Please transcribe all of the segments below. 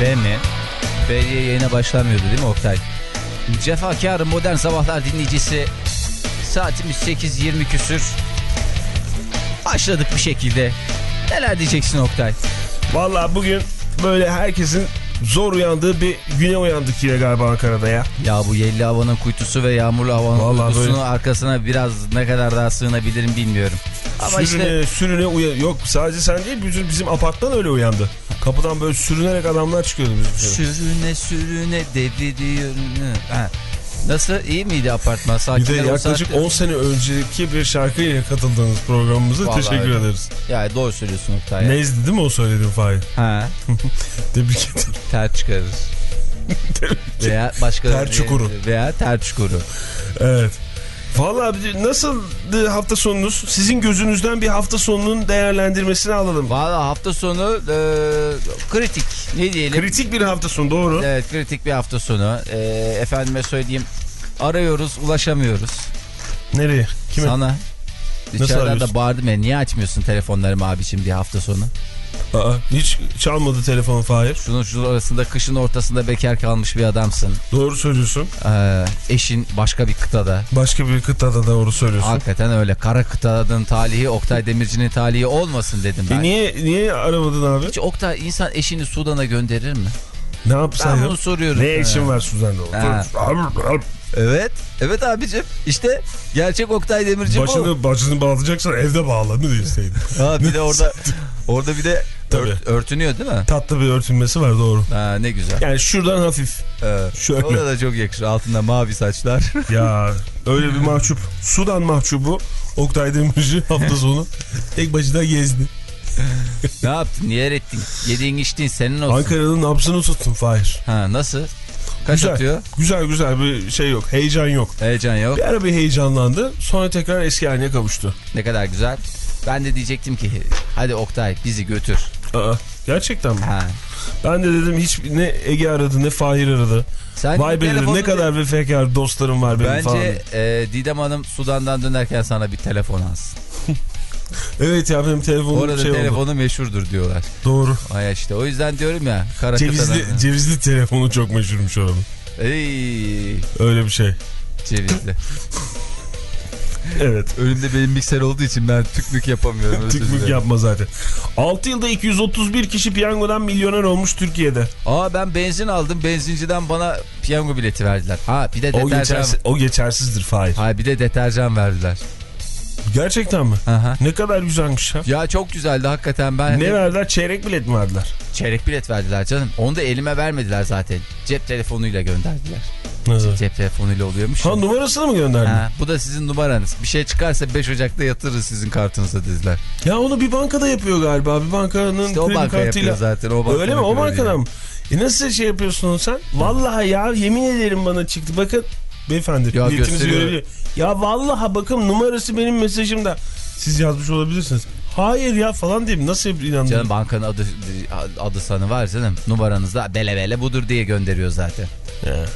Ve mi? Ve yayına başlamıyordu değil mi Oktay? Cefakar Modern Sabahlar dinleyicisi saatimiz 8.20 küsür. Başladık bir şekilde. Neler diyeceksin Oktay? Valla bugün böyle herkesin zor uyandığı bir güne uyandık yine galiba Ankara'da ya. Ya bu yelli havanın kuytusu ve yağmurlu havanın Vallahi kuytusunun böyle. arkasına biraz ne kadar daha sığınabilirim bilmiyorum. Ama işte sürüne sürüne uyan... Yok sadece sen değil bütün bizim apartman öyle uyandı. Kapıdan böyle sürünerek adamlar çıkıyordu bizim. sürüne sürüne deviriyor. Ha. Nasıl iyi miydi apartman? Bir de Sakinler yaklaşık saatte- 10 sene önceki bir şarkıyla katıldığınız programımıza Vallahi teşekkür öyle. ederiz. Ya doğru söylüyorsun Oktay. Nezdi değil mi o söylediğin Fahir? Ha, Tebrik ederim. ter çıkarır. veya başka Ter çukuru. Veya ter çukuru. Evet. Valla nasıldı hafta sonunuz? Sizin gözünüzden bir hafta sonunun değerlendirmesini alalım. Valla hafta sonu e, kritik. Ne diyelim? Kritik bir hafta sonu doğru. Evet kritik bir hafta sonu. E, efendime söyleyeyim. Arıyoruz ulaşamıyoruz. Nereye? Kime? Sana. Nasıl Dışarıdan arıyorsun? bağırdım ya niye açmıyorsun telefonlarımı abicim bir hafta sonu. Aa, hiç çalmadı telefon Fahir. Şunun şunun arasında kışın ortasında bekar kalmış bir adamsın. Doğru söylüyorsun. Ee, eşin başka bir kıtada. Başka bir kıtada doğru söylüyorsun. Hakikaten öyle. Kara kıtanın talihi Oktay Demirci'nin talihi olmasın dedim ben. E niye niye aramadın abi? Hiç Oktay insan eşini Sudan'a gönderir mi? Ne Ben yapsaydım? bunu soruyorum. Ne işin var Suzan'da? Evet. Evet abicim. İşte gerçek Oktay Demirci bu. Başını, başını bağlayacaksan evde bağla mı diyeseydin? Ha, bir de orada orada bir de Tabii. ört- örtünüyor değil mi? Tatlı bir örtünmesi var doğru. Ha, ne güzel. Yani şuradan hafif. Evet. Şöyle. Ona da çok yakışır. Altında mavi saçlar. Ya öyle bir mahcup. Sudan mahcubu. Oktay Demirci hafta sonu tek başına gezdi. ne yaptın? Niye ettin? Yediğin içtiğin senin olsun. Ankara'nın nabzını tuttun Fahir. Ha, nasıl? Kaç Güzel. atıyor? Güzel güzel bir şey yok. Heyecan yok. Heyecan yok. Bir ara bir heyecanlandı. Sonra tekrar eski haline kavuştu. Ne kadar güzel. Ben de diyecektim ki hadi Oktay bizi götür. Aa, gerçekten mi? Ha. Ben de dedim hiç ne Ege aradı ne Fahir aradı. Sen Vay be dedim ne kadar vefakar dostlarım var benim falan. Bence e, Didem Hanım Sudan'dan dönerken sana bir telefon alsın. Evet ya benim telefonum Orada şey oldu. telefonu meşhurdur diyorlar. Doğru. Ay işte o yüzden diyorum ya. Kara Cevizli, kıtadan- cevizli telefonu çok meşhurmuş oranın. Ey, Öyle bir şey. cevizli. Evet. Önümde benim mikser olduğu için ben tükmük yapamıyorum. dilerim. yapma zaten. 6 yılda 231 kişi piyangodan milyoner olmuş Türkiye'de. Aa ben benzin aldım. Benzinciden bana piyango bileti verdiler. Ha bir de O, deterjan. geçersiz, o geçersizdir Fahir. Ha bir de deterjan verdiler. Gerçekten mi? Aha. Ne kadar güzelmiş ya. Ya çok güzeldi hakikaten ben. Ne verdiler? Çeyrek bilet mi verdiler? Çeyrek bilet verdiler canım. Onu da elime vermediler zaten. Cep telefonuyla gönderdiler. Nasıl? Cep telefonuyla oluyormuş. Ha ya. numarasını mı gönderdin? Ha, bu da sizin numaranız. Bir şey çıkarsa 5 Ocak'ta yatırırız sizin kartınıza dediler. Ya onu bir bankada yapıyor galiba. Bir bankanın İşte kredi banka kartıyla. zaten. O banka Öyle mi? O bankadan mı? E nasıl şey yapıyorsun sen? Vallahi ya yemin ederim bana çıktı. Bakın beyefendi Ya niyetinizi. Ya vallahi bakın numarası benim mesajımda. Siz yazmış olabilirsiniz. Hayır ya falan diyeyim. Nasıl inandın? Canım bankanın adı adı sanı var canım. Numaranızda bele bele budur diye gönderiyor zaten. Ya.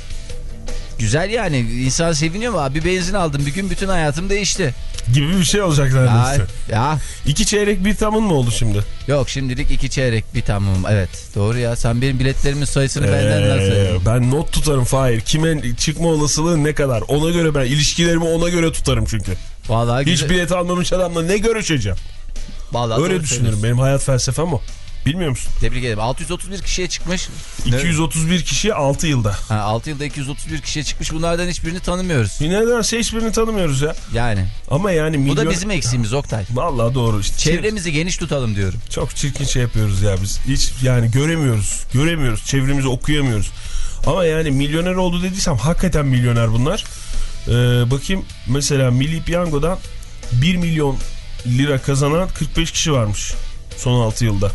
Güzel yani insan seviniyor mu? Abi benzin aldım bir gün bütün hayatım değişti. Gibi bir şey olacak Ya, neredeyse. ya İki çeyrek bir tamın mı oldu şimdi? yok şimdilik iki çeyrek bir tamam evet doğru ya sen benim biletlerimin sayısını benden Ee, nasıl? ben not tutarım Fahir. Kime çıkma olasılığı ne kadar? Ona göre ben ilişkilerimi ona göre tutarım çünkü. Vallahi Hiç güzel. bilet almamış adamla ne görüşeceğim? Vallahi Öyle düşünürüm. Benim hayat felsefem o. Bilmiyor musun? Tebrik ederim. 631 kişiye çıkmış. 231 kişi 6 yılda. Ha, 6 yılda 231 kişiye çıkmış. Bunlardan hiçbirini tanımıyoruz. Nedense hiçbirini tanımıyoruz ya. Yani. Ama yani milyon... Bu da bizim eksiğimiz Oktay. Vallahi doğru işte. Çevremizi geniş tutalım diyorum. Çok çirkin şey yapıyoruz ya biz. Hiç yani göremiyoruz. Göremiyoruz. Çevremizi okuyamıyoruz. Ama yani milyoner oldu dediysem hakikaten milyoner bunlar. Ee, bakayım mesela Milli Piyango'dan 1 milyon lira kazanan 45 kişi varmış. Son 6 yılda.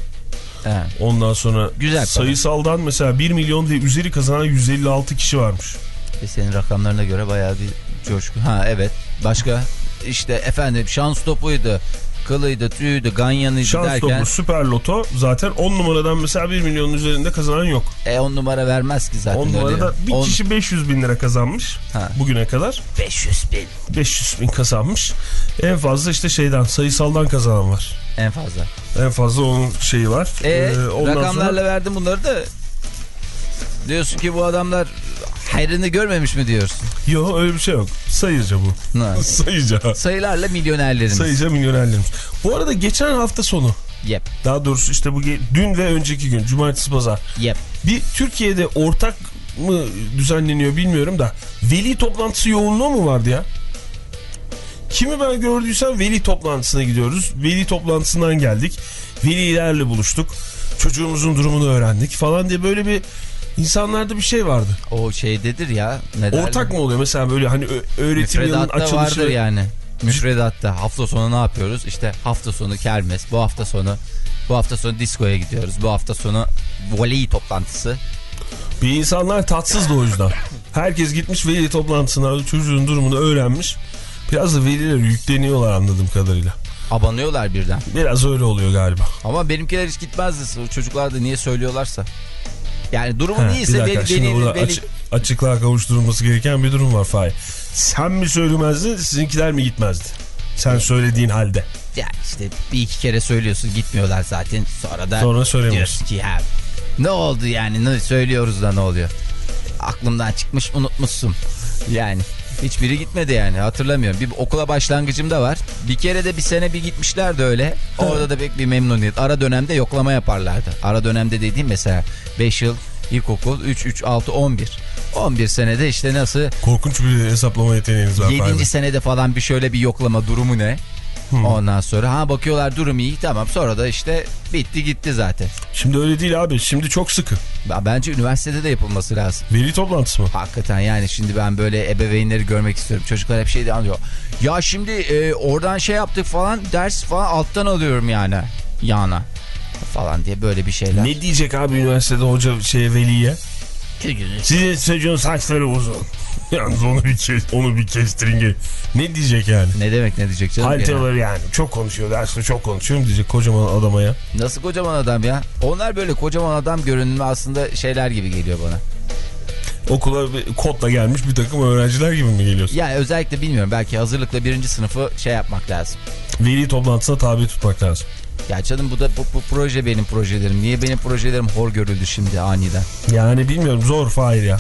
He. Ondan sonra Güzel para. sayısaldan mesela 1 milyon ve üzeri kazanan 156 kişi varmış. E senin rakamlarına göre bayağı bir coşku. Ha evet. Başka işte efendim şans topuydu. Kılıydı, tüyüydü, ganyanıydı Şans derken topu süper loto zaten 10 numaradan mesela 1 milyonun üzerinde kazanan yok. e on numara vermez ki zaten 10 öyle. numarada bir On- kişi 500 bin lira kazanmış Ha. bugüne kadar. 500 bin 500 bin kazanmış. En fazla işte şeyden sayısaldan kazanan var. en fazla. En fazla onun şeyi var. E Ee, ondan rakamlarla sonra verdim bunları da diyorsun ki bu adamlar hayrını görmemiş mi diyorsun? yok öyle bir şey yok. Sayıca bu. Ha. sayıca. Sayılarla milyonerlerimiz. Sayıca milyonerlerimiz. Bu arada geçen hafta sonu Yep, daha doğrusu işte bu dün ve önceki gün cumartesi pazar yep. bir Türkiye'de ortak mı düzenleniyor bilmiyorum da veli toplantısı yoğunluğu mu vardı ya? Kimi ben gördüysem veli toplantısına gidiyoruz. Veli toplantısından geldik. Velilerle buluştuk. Çocuğumuzun durumunu öğrendik falan diye böyle bir insanlarda bir şey vardı. O şeydedir ya. Ne derler? Ortak mı oluyor? Mesela böyle hani öğretim yılının açılışı. vardır yani. Müfredatta hafta sonu ne yapıyoruz? İşte hafta sonu kermes, bu hafta sonu bu hafta sonu diskoya gidiyoruz. Bu hafta sonu voley toplantısı. Bir insanlar tatsızdı o yüzden. Herkes gitmiş veli toplantısına çocuğun durumunu öğrenmiş. Biraz da veliler yükleniyorlar anladığım kadarıyla. Abanıyorlar birden. Biraz öyle oluyor galiba. Ama benimkiler hiç gitmezdi. Çocuklar da niye söylüyorlarsa. Yani durumun Ha, iyiyse veli, veli, açı- açıklığa kavuşturulması gereken bir durum var Fahir. Sen mi söylemezdin sizinkiler mi gitmezdi? Sen söylediğin halde. Yani işte bir iki kere söylüyorsun gitmiyorlar zaten. Sonra da Sonra söylemiyorsun. ki ya ne oldu yani ne söylüyoruz da ne oluyor. Aklımdan çıkmış unutmuşsun. Yani hiçbiri gitmedi yani hatırlamıyorum. Bir okula başlangıcımda var. Bir kere de bir sene bir gitmişlerdi öyle. Orada da pek bir memnuniyet. Ara dönemde yoklama yaparlardı. Ara dönemde dediğim mesela 5 yıl ilkokul 3, 3, 6, 11. 11 senede işte nasıl Korkunç bir hesaplama yeteneğiniz var. 7. Fahir. senede falan bir şöyle bir yoklama durumu ne? Ondan sonra ha bakıyorlar durum iyi tamam sonra da işte bitti gitti zaten. Şimdi öyle değil abi. Şimdi çok sıkı. Ben- Bence üniversitede de yapılması lazım. Veli toplantısı mı? Hakikaten yani şimdi ben böyle ebeveynleri görmek istiyorum. Çocuklar hep şey de anlıyor. Ya şimdi e, oradan şey yaptık falan ders falan alttan alıyorum yani. Yana falan diye böyle bir şeyler. Ne diyecek abi üniversitede hoca şeye veliye? Sizin çocuğun saçları uzun. Yalnız onu bir kes, onu bir kestirin. Ne diyecek yani? Ne demek ne diyecek canım? Halteleri yani çok konuşuyor derste çok konuşuyor mu diyecek kocaman adama ya. Nasıl kocaman adam ya? Onlar böyle kocaman adam görünümü aslında şeyler gibi geliyor bana. Okula bir kodla gelmiş bir takım öğrenciler gibi mi geliyorsun? Ya özellikle bilmiyorum belki hazırlıkla birinci sınıfı şey yapmak lazım. Veli toplantısına tabi tutmak lazım. Ya canım bu da bu, bu proje benim projelerim. Niye benim projelerim hor görüldü şimdi aniden? Yani bilmiyorum zor Fahir ya.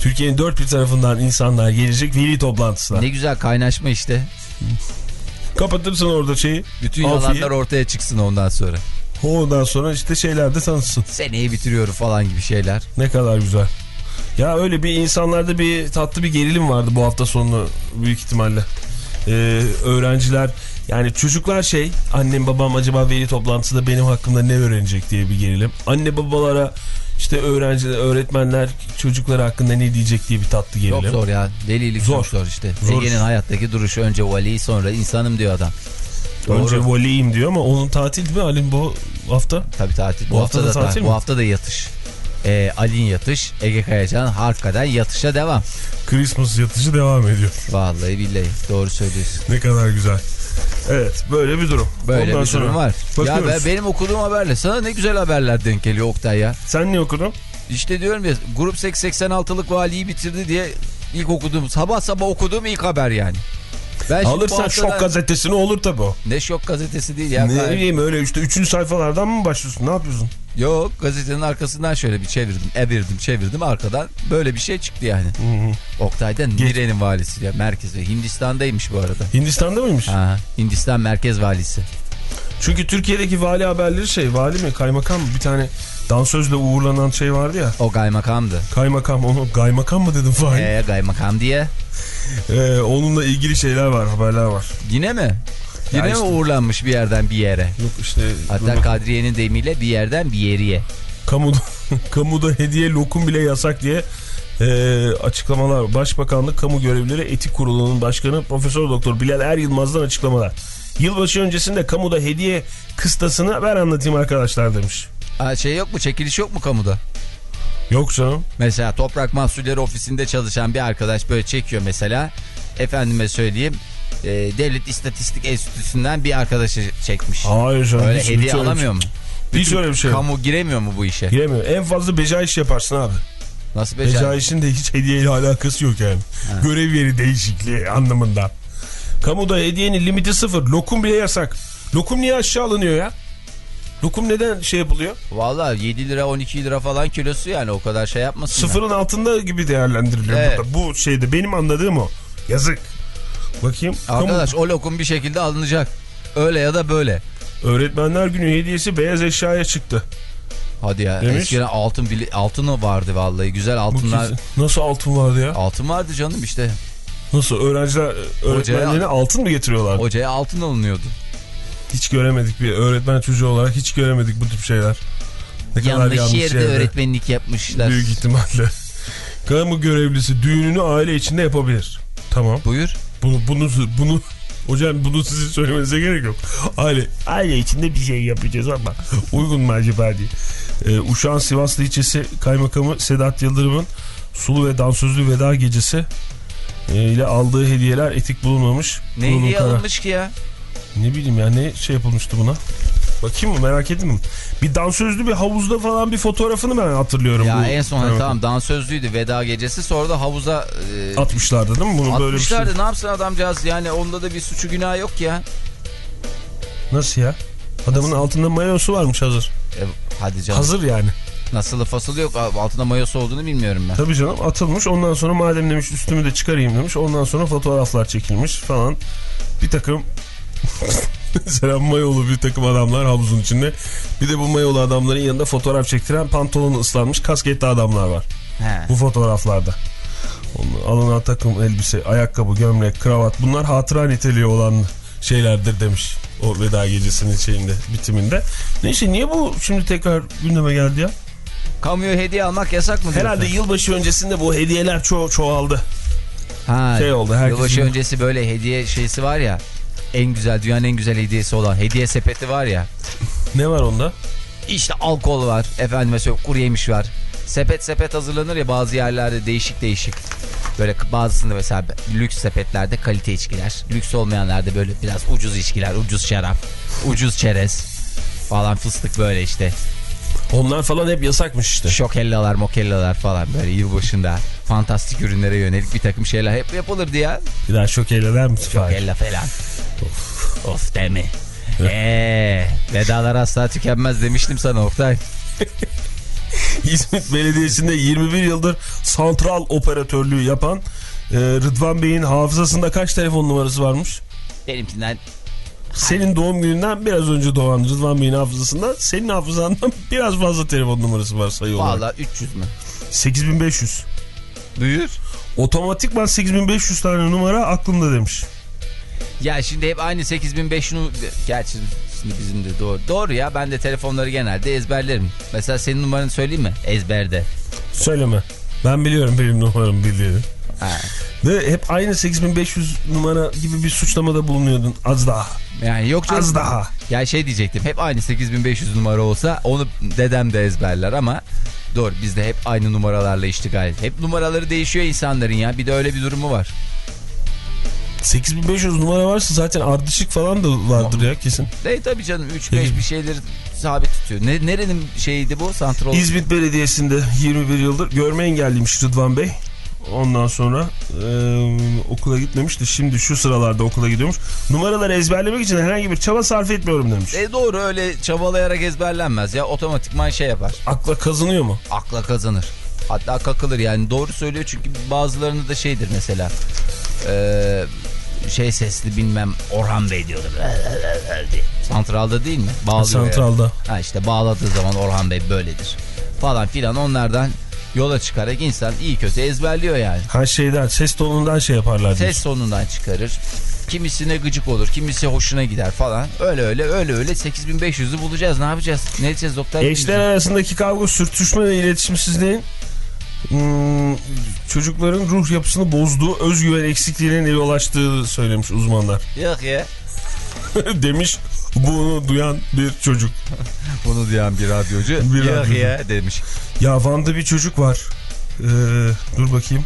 Türkiye'nin dört bir tarafından insanlar gelecek veli toplantısına. Ne güzel kaynaşma işte. Kapatırsın orada şeyi. Bütün Afiye. yalanlar ortaya çıksın ondan sonra. Ondan sonra işte şeyler de tanışsın. Seneyi bitiriyorum falan gibi şeyler. Ne kadar güzel. Ya öyle bir insanlarda bir tatlı bir gerilim vardı bu hafta sonu büyük ihtimalle. Ee, öğrenciler yani çocuklar şey annem babam acaba veli toplantısında benim hakkımda ne öğrenecek diye bir gerilim. Anne babalara işte öğrenciler öğretmenler çocuklar hakkında ne diyecek diye bir tatlı gerilim. Çok zor ya. Delilik Zor. çok zor işte. Ege'nin hayattaki duruşu önce vali sonra insanım diyor adam. Önce Doğru. voleyim diyor ama onun tatil mi Halim bu hafta? Tabii tatil. Bu, Bu hafta, hafta da tatil mi? Bu hafta da yatış. Ee, Alin yatış, Ege Kayacan hakikaten yatışa devam. Christmas yatışı devam ediyor. Vallahi billahi doğru söylüyorsun. Ne kadar güzel. Evet böyle bir durum. Böyle Ondan bir durum sonra var. Ya ben, benim okuduğum haberle sana ne güzel haberler denk geliyor Oktay ya. Sen ne okudun? İşte diyorum ya grup 86'lık valiyi bitirdi diye ilk okuduğum sabah sabah okuduğum ilk haber yani. Ben Alırsan haftada- şok gazetesini olur tabi o. Ne şok gazetesi değil ya. ne Gayet- bileyim öyle işte üçüncü sayfalardan mı başlıyorsun ne yapıyorsun? Yok gazetenin arkasından şöyle bir çevirdim, evirdim, çevirdim arkadan böyle bir şey çıktı yani. Oktay'da Nire'nin valisi ya merkezi. Hindistan'daymış bu arada. Hindistan'da mıymış? Ha, Hindistan merkez valisi. Çünkü Türkiye'deki vali haberleri şey vali mi kaymakam mı bir tane dansözle uğurlanan şey vardı ya. O kaymakamdı. Kaymakam onu kaymakam mı dedim Fahir? Ee, kaymakam diye. Ee, onunla ilgili şeyler var haberler var. Yine mi? Yine mi işte- uğurlanmış bir yerden bir yere? Yok işte Hatta Kadriye'nin deyimiyle bir yerden bir yeriye. kamuda, kamuda hediye lokum bile yasak diye e, açıklamalar. Başbakanlık Kamu Görevlileri Etik Kurulu'nun başkanı Profesör Doktor Bilal Er Yılmaz'dan açıklamalar. Yılbaşı öncesinde kamuda hediye kıstasını ben anlatayım arkadaşlar demiş. Aa, şey yok mu çekiliş yok mu kamuda? Yok canım. Mesela Toprak Mahsulleri Ofisi'nde çalışan bir arkadaş böyle çekiyor mesela. Efendime söyleyeyim. E, Devlet İstatistik Enstitüsü'nden bir arkadaşı çekmiş. Hayır canım. Öyle hediye alamıyor mu? şey- Hiç öyle bir şey yok. Kamu giremiyor mu bu işe? Giremiyor. En fazla beca iş yaparsın abi. Nasıl Beca becer? işin de hiç hediyeyle alakası yok yani. Görev yeri değişikliği anlamında. Kamuda hediyenin limiti sıfır. Lokum bile yasak. Lokum niye aşağı alınıyor ya? Lokum neden şey yapılıyor? Valla 7 lira 12 lira falan kilosu yani o kadar şey yapmasın. Sıfırın altında gibi değerlendiriliyor Evet. burada. Bu şeyde benim anladığım o. Yazık. Bakayım. Arkadaş o lokum bir şekilde alınacak. Öyle ya da böyle. Kamu Öğretmenler Günü hediyesi beyaz eşyaya çıktı. Hadi ya Demiş. eskiden altın altın vardı vallahi güzel altınlar. Nasıl altın vardı ya? Altın vardı canım işte. Nasıl öğrenciler öğretmenlerine altın mı getiriyorlar? Hocaya altın alınıyordu. Hiç göremedik bir öğretmen çocuğu olarak hiç göremedik bu tip şeyler. Ne yanlış, yerde öğretmenlik yapmışlar. Büyük ihtimalle. Kamu görevlisi düğününü aile içinde yapabilir. Tamam. Buyur. Bunu bunu bunu hocam bunu sizin söylemenize gerek yok. Aile aile içinde bir şey yapacağız ama uygun mu acaba diye. Ee, Uşak'ın Sivaslı ilçesi kaymakamı Sedat Yıldırım'ın sulu ve dansözlü veda gecesi e, ile aldığı hediyeler etik bulunmamış. Ne hediye alınmış ki ya? Ne bileyim ya ne şey yapılmıştı buna. Bakayım mı merak ettim. Bir dansözlü bir havuzda falan bir fotoğrafını ben hatırlıyorum. Ya bu en son kaymakam. tamam dansözlüydü veda gecesi sonra da havuza e, Atmışlardı değil mi? Bunu böyle bir şey. atmışlardı. Ne yapsın adamcağız yani onda da bir suçu günah yok ya. Nasıl ya? Adamın altında mayosu varmış hazır. E, hadi canım. Hazır yani. Nasıl fasılı yok altında mayosu olduğunu bilmiyorum ben. Tabii canım atılmış. Ondan sonra madem demiş üstümü de çıkarayım demiş. Ondan sonra fotoğraflar çekilmiş falan. Bir takım mesela mayolu bir takım adamlar havuzun içinde. Bir de bu mayolu adamların yanında fotoğraf çektiren pantolonu ıslanmış kasketli adamlar var. He. Bu fotoğraflarda. Onun alınan takım elbise, ayakkabı, gömlek, kravat bunlar hatıra niteliği olan şeylerdir demiş. O veda gecesinin şeyinde, bitiminde. Neyse niye bu şimdi tekrar gündeme geldi ya? Kamuya hediye almak yasak mı diyorsun? Herhalde yılbaşı öncesinde bu hediyeler ço çoğaldı. Ha, şey oldu, herkesin- Yılbaşı öncesi böyle hediye şeysi var ya. En güzel dünyanın en güzel hediyesi olan hediye sepeti var ya. Ne var onda? İşte alkol var. Efendime söyleyeyim kuru yemiş var. Sepet sepet hazırlanır ya bazı yerlerde değişik değişik. Böyle bazısında mesela lüks sepetlerde kalite içkiler. Lüks olmayanlarda böyle biraz ucuz içkiler, ucuz şarap, ucuz çerez falan fıstık böyle işte. Onlar falan hep yasakmış işte. Şokellalar, mokellalar falan böyle yılbaşında fantastik ürünlere yönelik bir takım şeyler hep yapılırdı ya. Bir daha şok eyleler misin? Şokella falan. Of, of mi? Eee vedalar asla tükenmez demiştim sana Oktay. İzmit Belediyesi'nde 21 yıldır santral operatörlüğü yapan e, Rıdvan Bey'in hafızasında kaç telefon numarası varmış? Benimkinden Senin doğum gününden biraz önce doğan Rıdvan Bey'in hafızasında senin hafızandan biraz fazla telefon numarası var sayı olarak. valla 300 mü? 8500. Buyur. Otomatikman 8500 tane numara aklımda demiş. Ya şimdi hep aynı 8500 nu- Gerçi şimdi bizim de doğru. Doğru ya ben de telefonları genelde ezberlerim. Mesela senin numaranı söyleyeyim mi? Ezberde. Söyleme. Ben biliyorum benim numaramı bildiğini. Ha. Ve hep aynı 8500 numara gibi bir suçlamada bulunuyordun az daha. Yani yok canım. Az daha. Ya şey diyecektim hep aynı 8500 numara olsa onu dedem de ezberler ama doğru biz de hep aynı numaralarla iştigal. Hep numaraları değişiyor insanların ya bir de öyle bir durumu var. 8500 numara varsa zaten ardışık falan da vardır ya kesin. E tabii canım 3-5 Peki. bir şeyleri sabit tutuyor. Ne, nerenin şeyiydi bu? Santral. İzmit Belediyesi'nde 21 yıldır görme engelliymiş Rıdvan Bey. Ondan sonra e, okula gitmemiş de şimdi şu sıralarda okula gidiyormuş. Numaraları ezberlemek için herhangi bir çaba sarf etmiyorum demiş. E doğru öyle çabalayarak ezberlenmez ya otomatikman şey yapar. Akla kazınıyor mu? Akla kazanır. Hatta kakılır yani doğru söylüyor çünkü bazılarını da şeydir mesela. Eee şey sesli bilmem Orhan Bey diyordur. Santralda değil mi? Bağlıyor Santralda. yani. Ha işte bağladığı zaman Orhan Bey böyledir. Falan filan onlardan yola çıkarak insan iyi kötü ezberliyor yani. Ha şeyden ses tonundan şey yaparlar. Ses sonundan çıkarır. Kimisine gıcık olur, kimisi hoşuna gider falan. Öyle öyle öyle öyle 8500'ü bulacağız. Ne yapacağız? Ne edeceğiz doktor? Eşler arasındaki kavga, sürtüşme ve iletişimsizliğin hmm, çocukların ruh yapısını bozduğu özgüven eksikliğine yol açtığı söylemiş uzmanlar. Yok ya. Demiş bunu duyan bir çocuk. Bunu diyen bir radyocu. Bir Yok radyocu. ya demiş. Ya Van'da bir çocuk var. Ee, dur bakayım.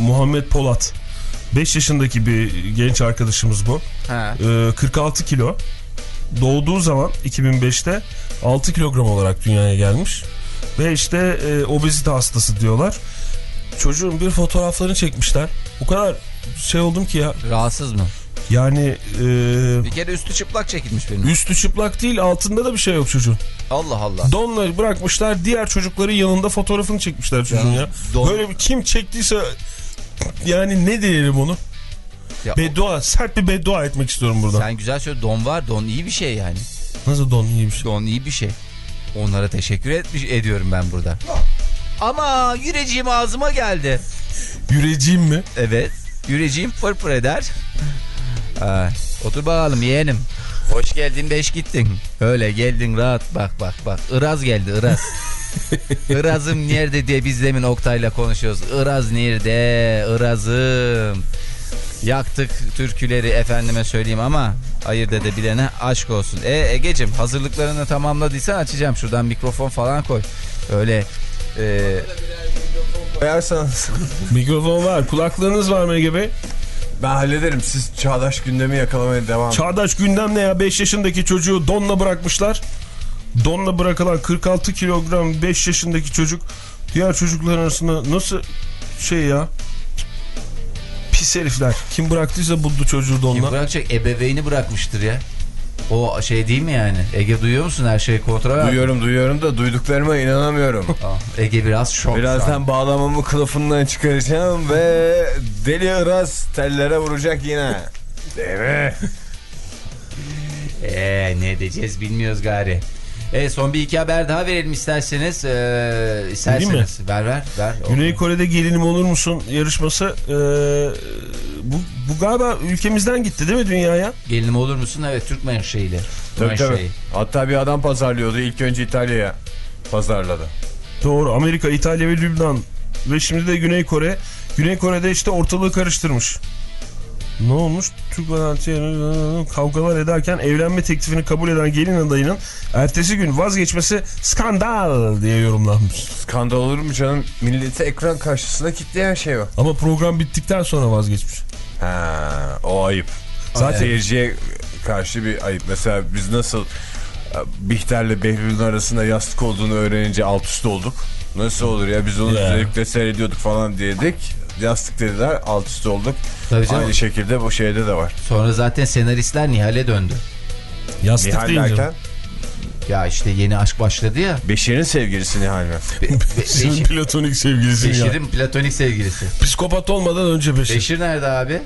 Muhammed Polat. 5 yaşındaki bir genç arkadaşımız bu. Ha. Ee, 46 kilo. Doğduğu zaman 2005'te 6 kilogram olarak dünyaya gelmiş. Ve işte e, obezite hastası diyorlar. Çocuğun bir fotoğraflarını çekmişler. O kadar şey oldum ki ya. Rahatsız mı? Yani e, Bir kere üstü çıplak çekilmiş benim. üstü çıplak değil altında da bir şey yok çocuğun. Allah Allah. Donla bırakmışlar diğer çocukların yanında fotoğrafını çekmişler çocuğun ya. don- Böyle bir kim çektiyse yani ne diyelim onu? Ya, Beddua sert bir beddua etmek istiyorum burada. sen güzel söyle don var. Don iyi bir şey yani. Nasıl don iyi bir şey? Don iyi bir şey. Onlara teşekkür etmiş ediyorum ben burada. Ama yüreceğim ağzıma geldi. Yüreceğim mi? Evet. Yüreceğim pırpır eder. Ha, otur bakalım yeğenim. Hoş geldin beş gittin. Öyle geldin rahat bak bak bak. Iraz geldi Iraz. Iraz'ım nerede diye biz demin Oktay'la konuşuyoruz. Iraz nerede? Iraz'ım. Yaktık türküleri efendime söyleyeyim ama ayırt edebilene aşk olsun. E Ege'cim hazırlıklarını tamamladıysan açacağım şuradan mikrofon falan koy. Öyle e, Koyarsanız Mikrofon var. Kulaklığınız var mı Ege Bey? ben hallederim. Siz çağdaş gündemi yakalamaya devam edin. Çağdaş gündem ne ya? 5 yaşındaki çocuğu donla bırakmışlar. Donla bırakılan 46 kilogram 5 yaşındaki çocuk diğer çocuklar arasında nasıl şey ya? Pis herifler. Kim bıraktıysa buldu çocuğu Kim donla. bırakacak? Ebeveyni bırakmıştır ya. O şey değil mi yani? Ege duyuyor musun her şeyi kontrol et. Duyuyorum duyuyorum da duyduklarıma inanamıyorum. Ege biraz şok. Birazdan bağlamamı kılıfından çıkaracağım ve deli Iraz tellere vuracak yine. Değil mi? Ee, ne edeceğiz bilmiyoruz gari. E, son bir iki haber daha verelim isterseniz. Ee, isterseniz. Ver ver ver. Güney Kore'de gelinim olur musun yarışması e, bu, bu galiba ülkemizden gitti değil mi dünyaya? Gelinim olur musun? Evet Türk menşeili. Tabii tabii. Hatta bir adam pazarlıyordu. İlk önce İtalya'ya pazarladı. Doğru Amerika, İtalya ve Lübnan ve şimdi de Güney Kore. Güney Kore'de işte ortalığı karıştırmış. Ne olmuş? Türk vatandaşı kavgalar ederken evlenme teklifini kabul eden gelin adayının ertesi gün vazgeçmesi skandal diye yorumlanmış. Skandal olur mu canım? Milleti ekran karşısına kitleyen şey o. Ama program bittikten sonra vazgeçmiş. Ha, o ayıp. Zaten seyirciye karşı bir ayıp. Mesela biz nasıl e, Bihter'le Behlül'ün arasında yastık olduğunu öğrenince alt üst olduk. Nasıl olur ya biz onu Ya. zevkle seyrediyorduk falan diyedik. Yastık dediler alt üst olduk. Tabii canım. Aynı şekilde bu şeyde de var. Sonra zaten senaristler Nihal'e döndü. Yastık Nihal deyince. derken Ya işte yeni aşk başladı ya. Beşir'in sevgilisi Nihal mi? Be- Be- Sizin Beşir- platonik sevgilisi ya. Beşir'in platonik sevgilisi. Psikopat olmadan önce. Beşir, Beşir nerede abi?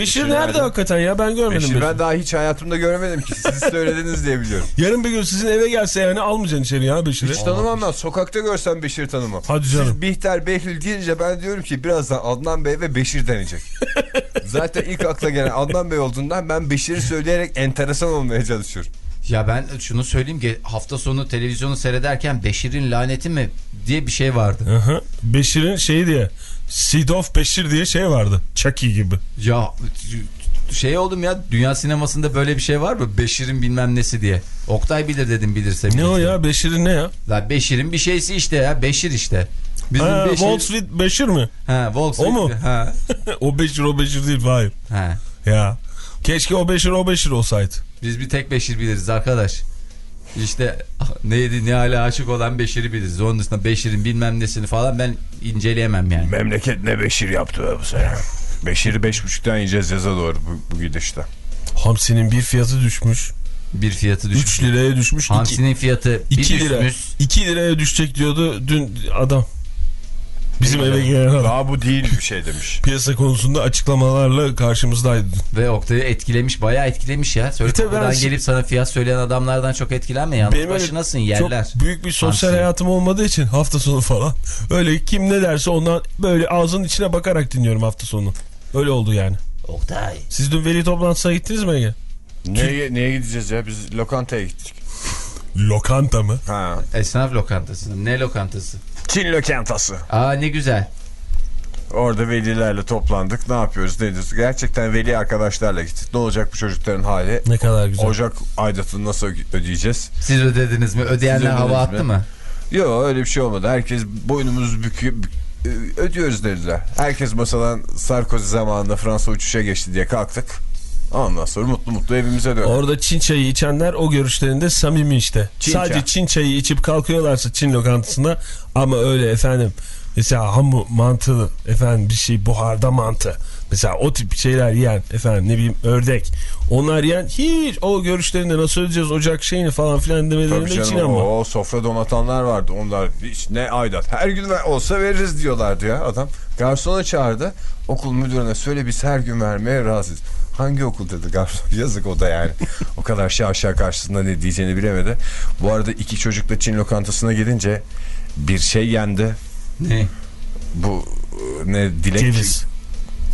Nerede, nerede? hakikaten ya ben görmedim Beşir Beşir. ben daha hiç hayatımda görmedim ki. Siz söylediniz diye biliyorum. Yarın bir gün sizin eve gelse yani almayacaksın içeri ya Beşir'i. Hiç tanımam ben. Sokakta görsem Beşir tanımam. Hadi canım. Siz Bihter Behlül deyince ben diyorum ki birazdan Adnan Bey ve Beşir denecek. Zaten ilk akla gelen Adnan Bey olduğundan ben Beşir'i söyleyerek enteresan olmaya çalışıyorum. Ya ben şunu söyleyeyim ki hafta sonu televizyonu seyrederken Beşir'in laneti mi diye bir şey vardı. Beşir'in şeyi diye. Seed of Beşir diye şey vardı. Chucky gibi. Ya şey oldum ya dünya sinemasında böyle bir şey var mı? Beşir'in bilmem nesi diye. Oktay bilir dedim bilirse. Ne o ya Beşir'in ne ya? La Beşir'in bir şeysi işte ya. Beşir işte. Bizim Ha, Beşir... Street Beşir mi? Ha, Street. O mu? Ha. o Beşir o Beşir değil hayır. ha. Ya. Keşke o Beşir o Beşir olsaydı. Biz bir tek Beşir biliriz arkadaş. İşte neydi Nihal'e aşık olan Beşir'i biliriz. Onun dışında Beşir'in bilmem nesini falan ben inceleyemem yani. Memleket ne Beşir yaptı be bu sene. Beşir'i beş buçuktan yiyeceğiz yaza doğru bu, bu gidişte. Hamsinin bir fiyatı düşmüş. Bir fiyatı düşmüş. 3 liraya düşmüş. 2 Hamsinin fiyatı bir 2 lira. düşmüş. 2 liraya düşecek diyordu dün adam. Bizim eve gelen adam. Daha bu değil bir şey demiş. Piyasa konusunda açıklamalarla karşımızdaydı. Ve Oktay'ı etkilemiş bayağı etkilemiş ya. Söyle E ben- gelip sana fiyat söyleyen adamlardan çok etkilenme yalnız Benim başınasın yerler. Çok büyük bir sosyal Hamsi. hayatım olmadığı için hafta sonu falan. Öyle kim ne derse ondan böyle ağzının içine bakarak dinliyorum hafta sonu. Öyle oldu yani. Oktay. Siz dün veli toplantısına gittiniz mi Ege? Neye, neye gideceğiz ya? Biz lokantaya gittik. Lokanta mı? Ha. Esnaf lokantası. Ne lokantası? Çin lokantası. Aa ne güzel. Orada velilerle toplandık. Ne yapıyoruz? Ne ediyoruz? Gerçekten veli arkadaşlarla gittik. Ne olacak bu çocukların hali? Ne kadar güzel. Ocak aidatını nasıl ödeyeceğiz? Siz ödediniz mi? Ödeyenler hava attı mı? Yok öyle bir şey olmadı. Herkes boynumuz büküp e, ödüyoruz dediler. Herkes masadan Sarkozy zamanında Fransa uçuşa geçti diye kalktık. Ondan sonra mutlu mutlu evimize döndük. Orada Çin çayı içenler o görüşlerinde samimi işte. Çin Sadece çay. Çin çayı içip kalkıyorlarsa Çin lokantasına ama öyle efendim mesela hamu mantılı efendim bir şey buharda mantı. Mesela o tip şeyler yiyen efendim ne bileyim ördek. Onlar yiyen hiç o görüşlerinde nasıl ödeyeceğiz ocak şeyini falan filan demelerinde hiç canım inanmam. o, sofra donatanlar vardı. Onlar hiç ne aidat. Her gün ver- olsa veririz diyorlardı ya adam. Garsona çağırdı. Okul müdürüne söyle biz her gün vermeye razıyız. Hangi okul dedi garson. Yazık o da yani. o kadar şaşa karşısında ne diyeceğini bilemedi. Bu arada iki çocuk da Çin lokantasına gidince bir şey yendi. Ne? Bu e, ne dilek Ceviz.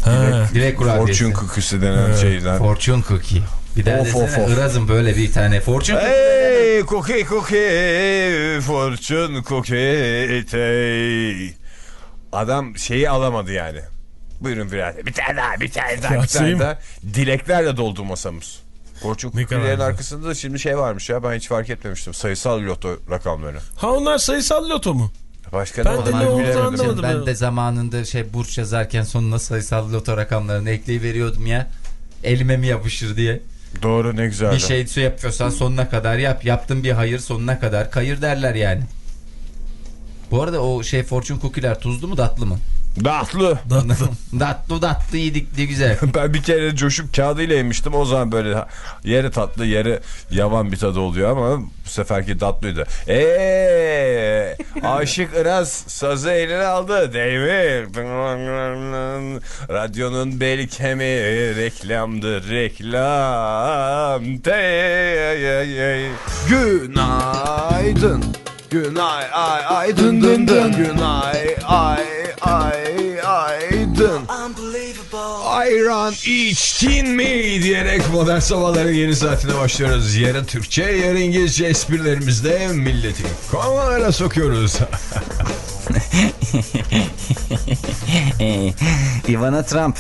Ha. Dilek kurabiyesi. Fortune cookiesi denen şeyden. Fortune cookie. Bir daha Of, desene of, of. Iraz'ın böyle bir tane fortune cookie. Hey cookie cookie fortune cookie tey. Adam şeyi alamadı yani. Buyurun birader. Bir tane daha bir tane daha bir tane daha. Dileklerle doldu masamız. Cookie'lerin güzel. arkasında da şimdi şey varmış ya ben hiç fark etmemiştim. Sayısal loto rakamları. ha onlar sayısal loto mu? Başka Ben ne de ne olduğunu anlamadım. Ben de zamanında şey burç yazarken sonuna sayısal loto rakamlarını ekleyiveriyordum ya. Elime mi yapışır diye. Doğru ne güzeldi. Bir şey şey yapıyorsan sonuna kadar yap. Yaptın bir hayır sonuna kadar kayır derler yani. Bu arada o şey fortune cookie'ler tuzlu mu tatlı mı? Dağıtlı. tatlı tatlı yedik de güzel. Ben bir kere coşup kağıdıyla yemiştim. O zaman böyle yeri tatlı yeri yavan bir tadı oluyor ama bu seferki tatlıydı. Eee aşık Iraz sazı eline aldı değil mi? Radyonun bel kemiği reklamdır reklam. Günaydın. Günay ay ay dın dın dın. Günay ay ay ay dın. Ayran içtin mi diyerek modern sabahların yeni saatine başlıyoruz. Yarın Türkçe, yarın İngilizce esprilerimizle milleti konulara sokuyoruz. Ivana Trump.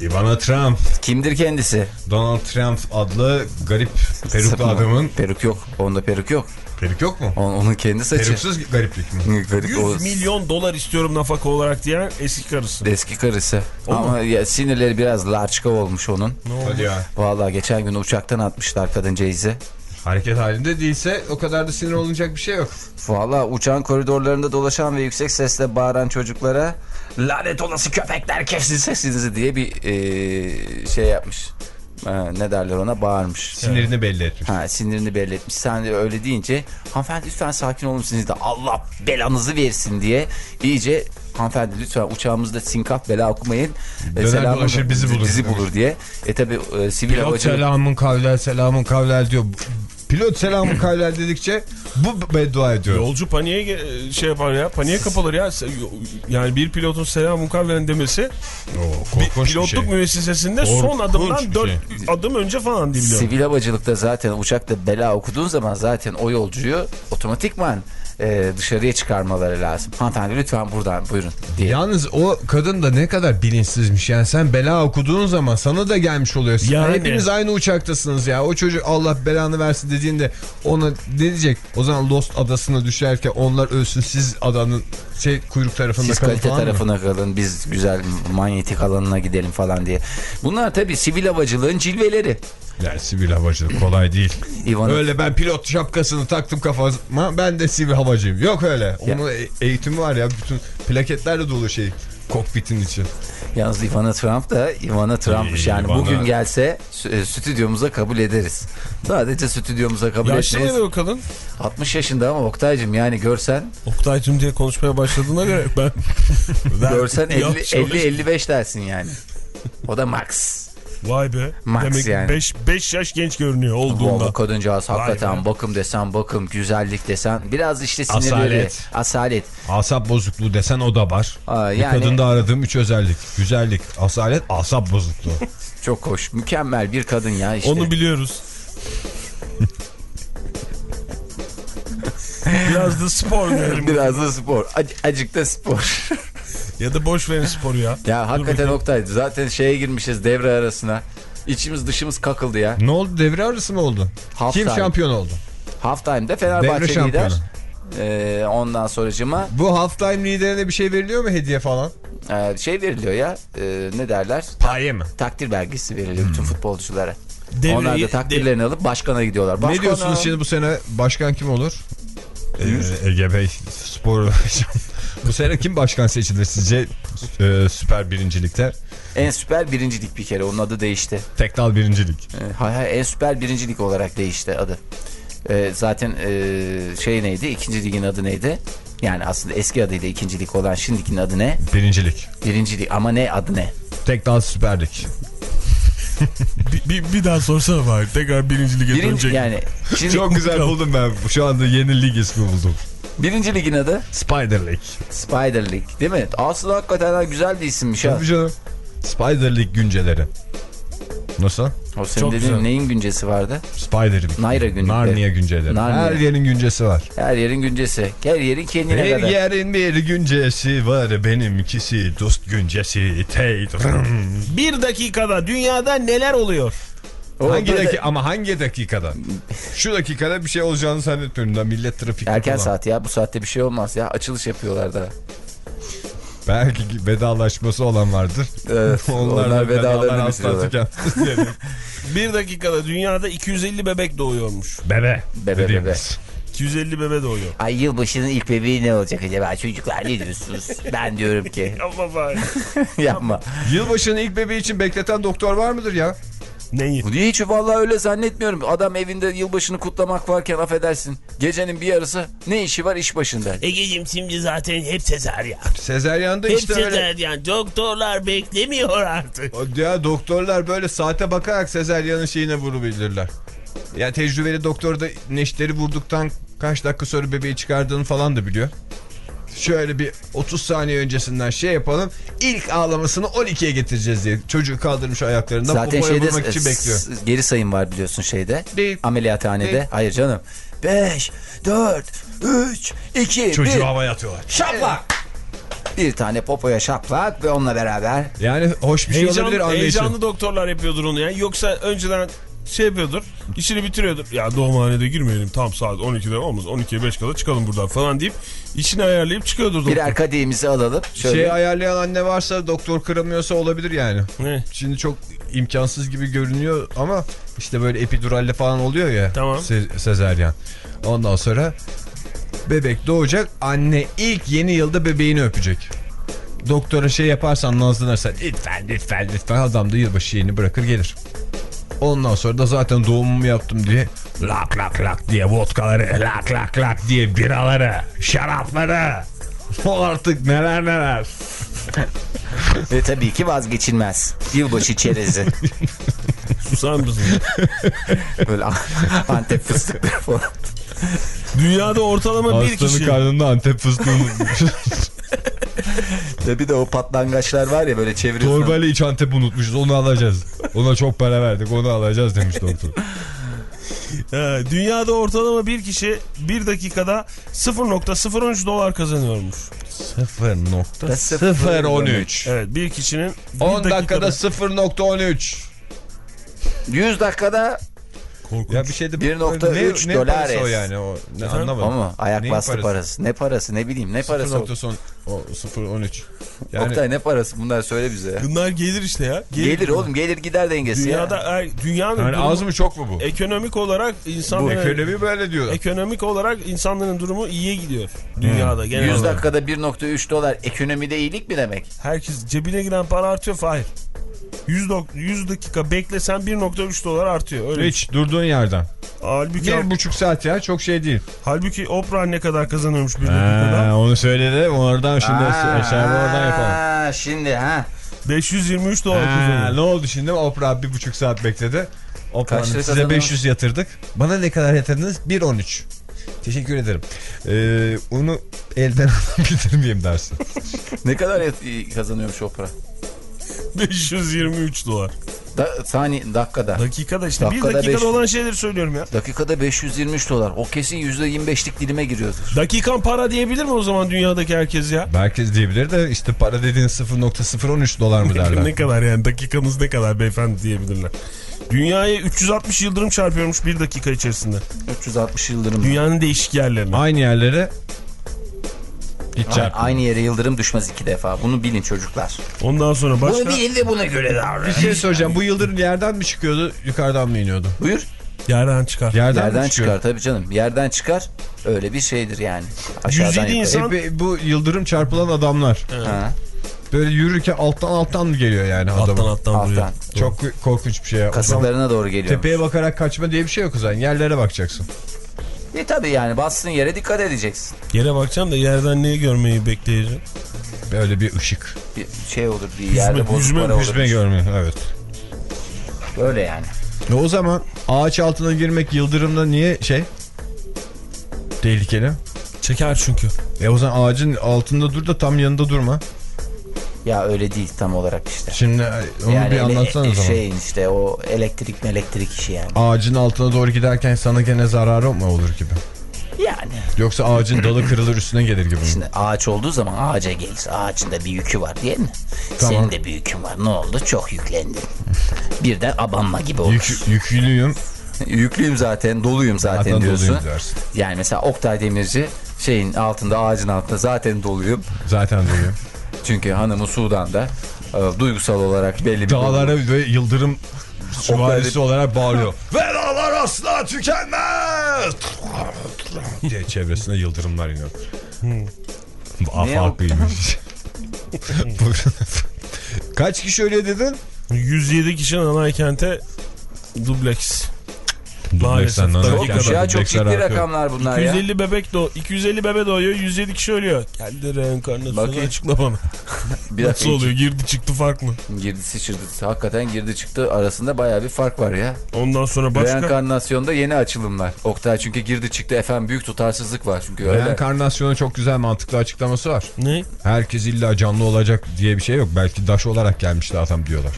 Ivana Trump, Kimdir kendisi? Donald Trump adlı garip peruklu adamın Peruk yok. Onda peruk yok. Peruk yok mu? O- Onun kendi saçı. Peruksuz gariplik mi? Garip 100 o milyon dolar istiyorum nafaka olarak diyen eski karısı. eski karısı. Ama ya, sinirleri biraz larçka olmuş onun. Hadi ya. Vallahi geçen gün uçaktan atmışlar kadıncağızı. Hareket halinde değilse o kadar da sinir olunacak bir şey yok. Vallahi uçağın koridorlarında dolaşan ve yüksek sesle bağıran çocuklara lanet olası köpekler kesin sesinizi diye bir eee, şey yapmış. Ha, ne derler ona bağırmış. Sinirini belli etmiş. Ha, sinirini belli etmiş. Sen de öyle deyince hanımefendi lütfen sakin olun siz de Allah belanızı versin diye iyice hanımefendi lütfen uçağımızda sinkaf bela okumayın. E, selamın- bizi bulur Bizi bulur diye. E tabi e, sivil Pilot havacılık selamın kavlel selamın kavlel diyor. Pilot selamın kavlel dedikçe bu beddua ediyor. Yolcu paniğe şey yapar ya paniğe kapılır ya. Yani bir pilotun selam mukavelen demesi Oo, bir korkunç bir pilotluk şey. müessesesinde son Korkunç adımdan bir dört şey. adım önce falan diye biliyorum. Sivil havacılıkta zaten uçakta bela okuduğun zaman zaten o yolcuyu otomatikman e, dışarıya çıkarmaları lazım. Hanımefendi lütfen buradan buyurun diye. Yalnız o kadın da ne kadar bilinçsizmiş yani sen bela okuduğun zaman sana da gelmiş oluyor. Yani. Hepiniz aynı uçaktasınız ya. O çocuk Allah belanı versin dediğinde ona ne diyecek? O zaman Lost adasına düşerken onlar ölsün siz adanın şey kuyruk tarafında Siz kalın kalite falan mı? tarafına kalın biz güzel manyetik alanına gidelim falan diye. Bunlar tabii sivil havacılığın cilveleri. Yani sivil havacılık kolay değil. İvan Öyle ben pilot şapkasını taktım kafama ben de sivil havacıyım. Yok öyle. Ya. Onun e- eğitimi var ya bütün plaketlerle dolu şey. Kokpitin için. Yalnız Ivana Trump da Ivana Trump'mış yani. Ivana. Bugün gelse e, stüdyomuza kabul ederiz. Sadece stüdyomuza kabul Yaşlı etmeyiz. mıydı o kadın? 60 yaşında ama Oktay'cım yani görsen Oktay'cım diye konuşmaya başladığına göre ben... ben görsen yanlış olmuş. 50-55 dersin yani. O da max. Vay be. Max Demek yani. 5 5 yaş genç görünüyor olduğunda. Bu kadıncağız hakikaten be. bakım desen bakım, güzellik desen biraz işte sinirleri. Asalet. Asalet. Asap bozukluğu desen o da var. Aa, Bir yani kadında aradığım üç özellik. Güzellik, asalet, asap bozukluğu. çok hoş. Mükemmel bir kadın ya işte. Onu biliyoruz. Biraz da spor diyelim. Biraz da spor. Ac- acık da spor. ya da boş verin sporu ya. ya hakikaten bakayım. Oktay zaten şeye girmişiz devre arasına. İçimiz dışımız kakıldı ya. ne oldu? Devre arası mı oldu? Half Kim time. şampiyon oldu? Half time'da Devre Fenerbahçe şampiyonu. lider. Ee, ondan sonracıma Bu halftime liderine bir şey veriliyor mu hediye falan? e, şey veriliyor ya. e, ne derler? Paye mi? Takdir belgesi veriliyor bütün futbolculara. Devreyi- Onlar da takdirlerini alıp başkana gidiyorlar. Ne Başkana. diyorsunuz şimdi bu sene başkan kim olur? Ee, Ege Bey spor Bu sene kim başkan seçilir sizce e, süper birincilikte? En süper birincilik bir kere onun adı değişti. Tek dal birincilik. E, hay hay en süper birincilik olarak değişti adı. E, zaten e, şey neydi? İkinci ligin adı neydi? Yani aslında eski adıyla ikincilik olan şimdikinin adı ne? Birincilik. Birincilik ama ne adı ne? Tek dal süperlik. Bir, bir, bir daha sorsana bari. Tekrar birinci lige Birinci dönecek. yani şimdi Çok güzel buldum ben. Şu anda yeni lig ismi buldum. Birinci ligin adı Spider League. Spider League değil mi? Aslında hakikaten ha, güzel bir isimmiş ha. Tabii canım. Spider League günceleri. Nasıl? O senin Çok dediğin güzel. neyin güncesi vardı? Spider League. Nayra günlükleri. Narnia günceleri. Narnia. Her yerin güncesi var. Her yerin güncesi. Her yerin kendine Her kadar. yerin bir güncesi var benimkisi dost güncesi teyt. Bir dakikada dünyada neler oluyor? O hangi böyle dakika ama hangi dakikada? Şu dakikada bir şey olacağını zannetmiyorum da millet trafik Erken saat ya bu saatte bir şey olmaz ya açılış yapıyorlar da. Belki vedalaşması olan vardır. Evet, onlar da vedalarını bitiriyorlar. Bir dakikada dünyada 250 bebek doğuyormuş. bebe. Bebe, dediğimiz. 250 bebe doğuyor. Ay yılbaşının ilk bebeği ne olacak acaba çocuklar ne diyorsunuz? ben diyorum ki Ama bari. yapma. Yılbaşının ilk bebeği için bekleten doktor var mıdır ya? Neyi? Hiç vallahi öyle zannetmiyorum. Adam evinde yılbaşını kutlamak varken affedersin. Gecenin bir yarısı ne işi var iş başında. Ege'cim şimdi zaten hep sezaryen. Sezeryan'da Hep işte öyle. sezaryen. Doktorlar beklemiyor artık. Ya doktorlar böyle saate bakarak sezeryanın şeyine vurabilirler. Ya tecrübeli doktor da neşteri vurduktan kaç dakika sonra bebeği çıkardığını falan da biliyor. Şöyle bir 30 saniye öncesinden şey yapalım. İlk ağlamasını 12'ye getireceğiz diye. Çocuğu kaldırmış ayaklarından Zaten şeyde için s- bekliyor. geri sayım var biliyorsun şeyde. Değil. Ameliyathanede. Değil. Hayır canım. 5, 4, 3, 2, Çocuğu 1. havaya atıyorlar. Şaplak. Bir tane popoya şaplak ve onunla beraber Yani hoş bir şey Heyecan, olabilir için. heyecanlı doktorlar yapıyordur onu ya. Yoksa önceden şey yapıyordur. işini bitiriyordur. Ya doğumhanede girmeyelim tam saat 12'de olmaz. 12'ye 5 kala çıkalım buradan falan deyip işini ayarlayıp çıkıyordur doktor. birer kadehimizi alalım. Şöyle. Şey ayarlayan anne varsa doktor kıramıyorsa olabilir yani. Ne? Şimdi çok imkansız gibi görünüyor ama işte böyle epiduralle falan oluyor ya. Tamam. Se- sezeryan. Ondan sonra bebek doğacak. Anne ilk yeni yılda bebeğini öpecek. Doktora şey yaparsan nazlanırsan lütfen lütfen lütfen adam da yılbaşı şeyini bırakır gelir. Ondan sonra da zaten doğumumu yaptım diye lak lak lak diye vodkaları lak lak lak diye biraları şarapları o artık neler neler. Ve tabii ki vazgeçilmez. Yılbaşı çerezi. Susar mısın? Böyle antep fıstıkları falan. Dünyada ortalama bir Hastanın kişi. karnında antep fıstığı unutmuş. Tabii de o patlangaçlar var ya böyle çeviriyorsun. Torbayla iç antep unutmuşuz onu alacağız. Ona çok para verdik onu alacağız demiş doktor. Ha, dünyada ortalama bir kişi bir dakikada 0.013 dolar kazanıyormuş. 0.013 Evet bir kişinin bir 10 dakikada 0.13 100 dakikada Korkunç. Ya bir şeyde 1.3 ne, ne dolar parası o yani o ne Efendim? anlamadım. Mu? Ayak Neyin bastı parası? Ne parası ne bileyim ne parası o? 0.son o 0.13. Yani Oktay ne parası bunlar söyle bize ya. Bunlar gelir işte ya. Gelir oğlum gelir gider dengesi Dünyada ya. er, dünyanın yani durumu- az mı çok mu bu? ekonomik olarak Bu insanların ekonomi böyle diyorlar. ekonomik olarak insanların durumu iyiye gidiyor. Dünyada genel 100 olarak. dakikada 1.3 dolar ekonomide iyilik mi demek? Herkes cebine giren para artıyor Fahir. 100, dok- 100 dakika beklesen 1.3 dolar artıyor. Öyle. Hiç durduğun yerden. Halbuki, Bir buçuk saat ya çok şey değil. halbuki Oprah ne kadar kazanıyormuş bir dakikada? Onu söyledi. Oradan şimdi hesabı oradan yapalım. ha, Şimdi ha. 523 dolar Ha, kazanıyor. ne oldu şimdi? Oprah bir buçuk saat bekledi. Oprah Kaç Hanım size kazandınız? 500 yatırdık. Bana ne kadar yatırdınız? 1.13. Teşekkür ederim. Ee, onu elden alabilir miyim dersin? Ne kadar kazanıyormuş Oprah? 523 dolar. Da, saniye dakikada. Dakikada işte. Dakikada bir dakikada beş- olan şeyleri söylüyorum ya. Dakikada 523 dolar. O kesin %25'lik dilime giriyordur. Dakikan para diyebilir mi o zaman dünyadaki herkes ya? Herkes diyebilir de işte para dediğin 0.013 dolar mı derler? ne kadar yani dakikanız ne kadar beyefendi diyebilirler. Dünyaya 360 yıldırım çarpıyormuş bir dakika içerisinde. 360 yıldırım. Dünyanın değişik yerlerine. Aynı yerlere hiç A- çarpma. Aynı yere yıldırım düşmez iki defa. Bunu bilin çocuklar. Ondan sonra başka... Bunu bilin de buna göre davranın. Bir şey soracağım. Bu yıldırım yerden mi çıkıyordu, yukarıdan mı iniyordu? Buyur. Yerden çıkar. Yerden, Yerden çıkar tabii canım. Yerden çıkar. Öyle bir şeydir yani. Aşağıdan 107 yukarı. insan- E, bu yıldırım çarpılan adamlar Ha, böyle yürürken alttan alttan mı geliyor yani adamın? Alttan alttan vuruyor. alttan. Çok korkunç bir şey ya. Kasıklarına doğru geliyor. Tepeye bakarak kaçma diye bir şey yok o zaman. Yerlere bakacaksın. E tabii yani bastığın yere dikkat edeceksin. Yere bakacağım da yerden neyi görmeyi bekleyeceğim. Böyle bir ışık. Bir şey olur bir yerde Hüzme- bozuk hüzme- para olur. Yüzme görmüyor. Evet. Öyle yani. E o zaman ağaç altına girmek yıldırımda niye şey? Tehlikeli. Çeker çünkü. E o zaman ağacın altında dur da tam yanında durma. Ya öyle değil tam olarak işte. Şimdi onu yani bir ele- anlatsana o zaman. Şeyin işte o elektrik elektrik işi yani. Ağacın altına doğru giderken sana gene zararı mı olur gibi? Yani. Yoksa ağacın dalı kırılır üstüne gelir gibi mi? Şimdi ağaç olduğu zaman ağaca gelir. Ağacın da bir yükü var değil mi? Tamam. Senin de bir yükün var. Ne oldu? Çok yüklendin. Birden abanma gibi olur. Yük, yüklüyüm. Yüklüyüm zaten, doluyum zaten, Zaten diyorsun. doluyum dersin. Yani mesela Oktay Demirci şeyin altında ağacın altında zaten doluyum. Zaten doluyum. Çünkü hanımı Sudan'da e, duygusal olarak belli bir Dağlara ve yıldırım süvarisi olarak bağırıyor. Ve dağlar asla tükenmez. diye çevresine yıldırımlar iniyor. Afaklıymış. Buyurun. Kaç kişi öyle dedin? 107 kişi Nanay Kent'e dubleks. Maalesef. Çok ya çok ciddi artıyor. rakamlar bunlar ya. 250 bebek doğ 250 bebe doğuyor 107 kişi ölüyor. Geldi reenkarnasyonu Bakayım. açıkla bana. Bir Nasıl oluyor girdi çıktı fark mı? Girdisi çıktı. Hakikaten girdi çıktı arasında baya bir fark var ya. Ondan sonra başka Reenkarnasyonda yeni açılımlar. Oktay çünkü girdi çıktı efendim büyük tutarsızlık var çünkü öyle. Reenkarnasyonun çok güzel mantıklı açıklaması var. ne? Herkes illa canlı olacak diye bir şey yok. Belki daş olarak gelmişti adam diyorlar.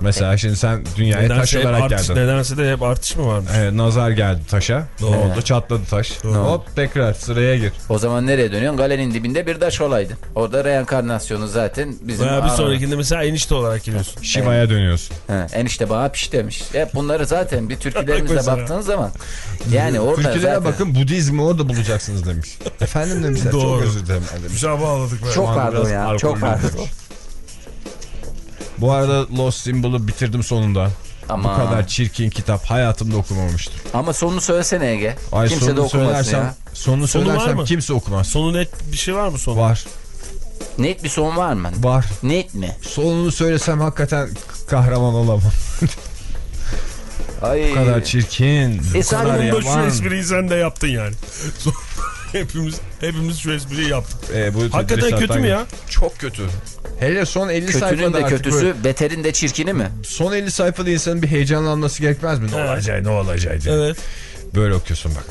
Mesela şimdi sen dünyaya taş Nedense hep, olarak artış, geldin. nedense de hep artış mı varmış? Evet, nazar geldi taşa. Ne Doğru. oldu? Çatladı taş. Hop tekrar sıraya gir. O zaman nereye dönüyorsun? Galenin dibinde bir daş olaydı. Orada reenkarnasyonu zaten bizim... Veya bir sonrakinde mesela enişte olarak geliyorsun. Şiva'ya dönüyorsun. He, enişte bana piş demiş. Hep bunları zaten bir türkülerimize Mesela. baktığın zaman. Yani orada Türkülere zaten... bakın Budizmi orada bulacaksınız demiş. Efendim demişler. Doğru. Çok özür dilerim. Güzel bağladık. Çok pardon biraz ya. Çok pardon. Bu arada Lost Symbol'u bitirdim sonunda. Ama, Bu kadar çirkin kitap hayatımda okumamıştım. ama sonunu söylesene Ege. Ay Kimse de sonunu okumasın söylersem, ya. sonunu Sonu söylersem kimse okumaz. Sonu net bir şey var mı sonu? Var. Net bir son var mı? Var. Net mi? Sonunu söylesem hakikaten kahraman olamam. Ay. Bu kadar çirkin. E bu sen kadar Sonunda şu yavan. espriyi sen de yaptın yani. hepimiz hepimiz şu espriyi yaptık. E, bu Hakikaten kötü mü ya? Çok kötü. Hele son 50 Kötünün sayfada de artık kötüsü, böyle- beterin de çirkini mi? son 50 sayfada insanın bir heyecanlanması gerekmez mi? Ne Evet. olacak ne olacak diye. Evet. Böyle okuyorsun bak.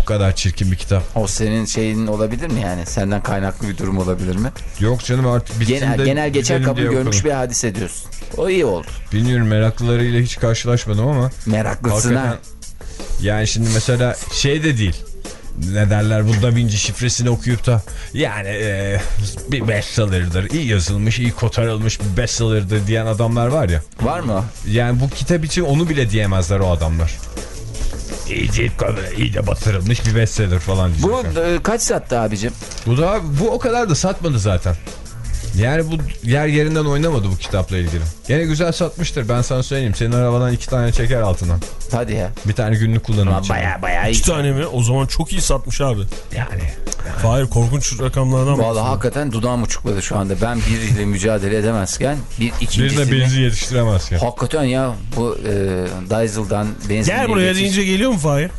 Bu kadar çirkin bir kitap. O senin şeyin olabilir mi yani? Senden kaynaklı bir durum olabilir mi? Yok canım artık bitsin Genel, de genel geçer kabul görmüş bir hadise diyorsun. O iyi oldu. Bilmiyorum meraklılarıyla hiç karşılaşmadım ama Meraklısına. hakikaten yani şimdi mesela şey de değil. Ne derler bu Da Vinci şifresini okuyup da yani e, bir bestseller'dır. iyi yazılmış, iyi kotarılmış bir bestseller'dır diyen adamlar var ya. Var mı? Yani bu kitap için onu bile diyemezler o adamlar. İyice, iyice batırılmış bir bestseller falan Bu e, kaç sattı abicim? Bu da bu o kadar da satmadı zaten. Yani bu yer yerinden oynamadı bu kitapla ilgili. Gene güzel satmıştır ben sana söyleyeyim. Senin arabadan iki tane çeker altına. Hadi ya. Bir tane günlük kullanım Ama için. baya baya iyi. İki tane mi? O zaman çok iyi satmış abi. Yani. Fahir korkunç rakamlardan Vallahi hakikaten dudağım uçukladı şu anda. Ben biriyle mücadele edemezken bir ikincisini... Birine benzin yetiştiremez ki. Hakikaten ya bu e, Diesel'dan benzin... Gel buraya deyince geliyor mu Fahir?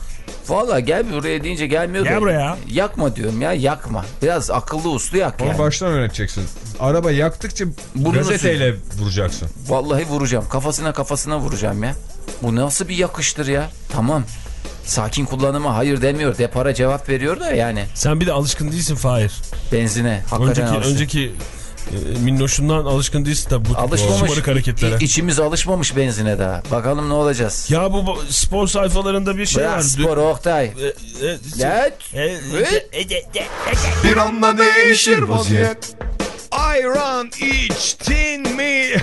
Valla gel buraya deyince gelmiyor Gel da. buraya. Yakma diyorum ya yakma. Biraz akıllı uslu yak Ama yani. baştan öğreteceksin. Araba yaktıkça Burnunu gazeteyle vuracaksın. Vallahi vuracağım. Kafasına kafasına vuracağım ya. Bu nasıl bir yakıştır ya? Tamam. Sakin kullanıma hayır demiyor. Depara cevap veriyor da yani. Sen bir de alışkın değilsin Fahir. Benzine. Hakikaten Önceki, önceki e, minnoşundan alışkın değilsin tabii bu Alışmamış. şımarık hareketlere. İçimiz alışmamış benzine daha. Bakalım ne olacağız. Ya bu spor sayfalarında bir şey Bırak var. spor Oktay. Bir anda değişir vaziyet Ayran içtin mi?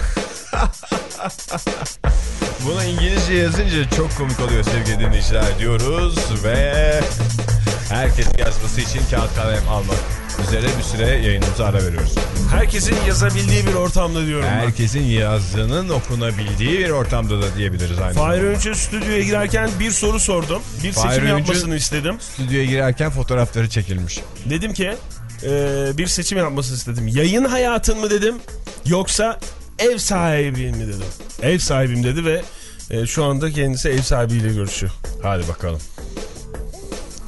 Bunu İngilizce yazınca çok komik oluyor sevgili dinleyiciler diyoruz ve herkes yazması için kağıt kalem almak üzere bir süre yayınımıza ara veriyoruz. Herkesin yazabildiği bir ortamda diyorum ben. Herkesin yazdığının okunabildiği bir ortamda da diyebiliriz aynı Fahir. Öğünç'e stüdyoya girerken bir soru sordum. Bir Fahir seçim Öğünç'ün- yapmasını istedim. Stüdyoya girerken fotoğrafları çekilmiş. Dedim ki e, bir seçim yapmasını istedim. Yayın hayatın mı dedim yoksa ev sahibin mi dedim. Ev sahibim dedi ve e, şu anda kendisi ev sahibiyle görüşüyor. Hadi bakalım.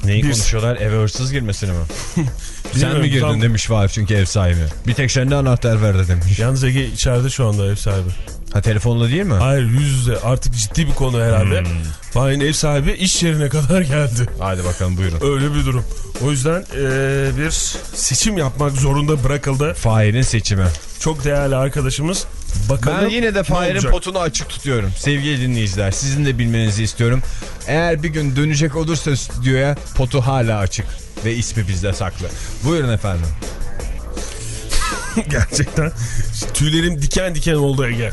Neyi Bir- konuşuyorlar? Eve hırsız girmesini mi? Sen mi girdin tam- demiş Fahir çünkü ev sahibi. Bir tek sen de anahtar ver de demiş. Yalnız Ege içeride şu anda ev sahibi. Ha telefonla değil mi? Hayır yüz yüze artık ciddi bir konu herhalde. Hmm. Fahir'in ev sahibi iş yerine kadar geldi. Hadi bakalım buyurun. Öyle bir durum. O yüzden e, bir seçim yapmak zorunda bırakıldı. Fahir'in seçimi. Çok değerli arkadaşımız. Bakalım Ben yine de Fahir'in potunu açık tutuyorum. Sevgili dinleyiciler sizin de bilmenizi istiyorum. Eğer bir gün dönecek olursa stüdyoya potu hala açık. Ve ismi bizde saklı. Buyurun efendim. Gerçekten tüylerim diken diken oldu Ege.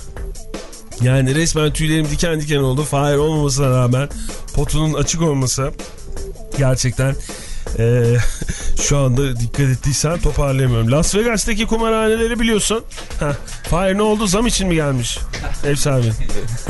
Yani resmen tüylerim diken diken oldu. Fahir olmamasına rağmen potunun açık olması gerçekten eee, şu anda dikkat ettiysen toparlayamıyorum. Las Vegas'taki kumarhaneleri biliyorsun. Heh, Fahir ne oldu? Zam için mi gelmiş? Ev sahibi.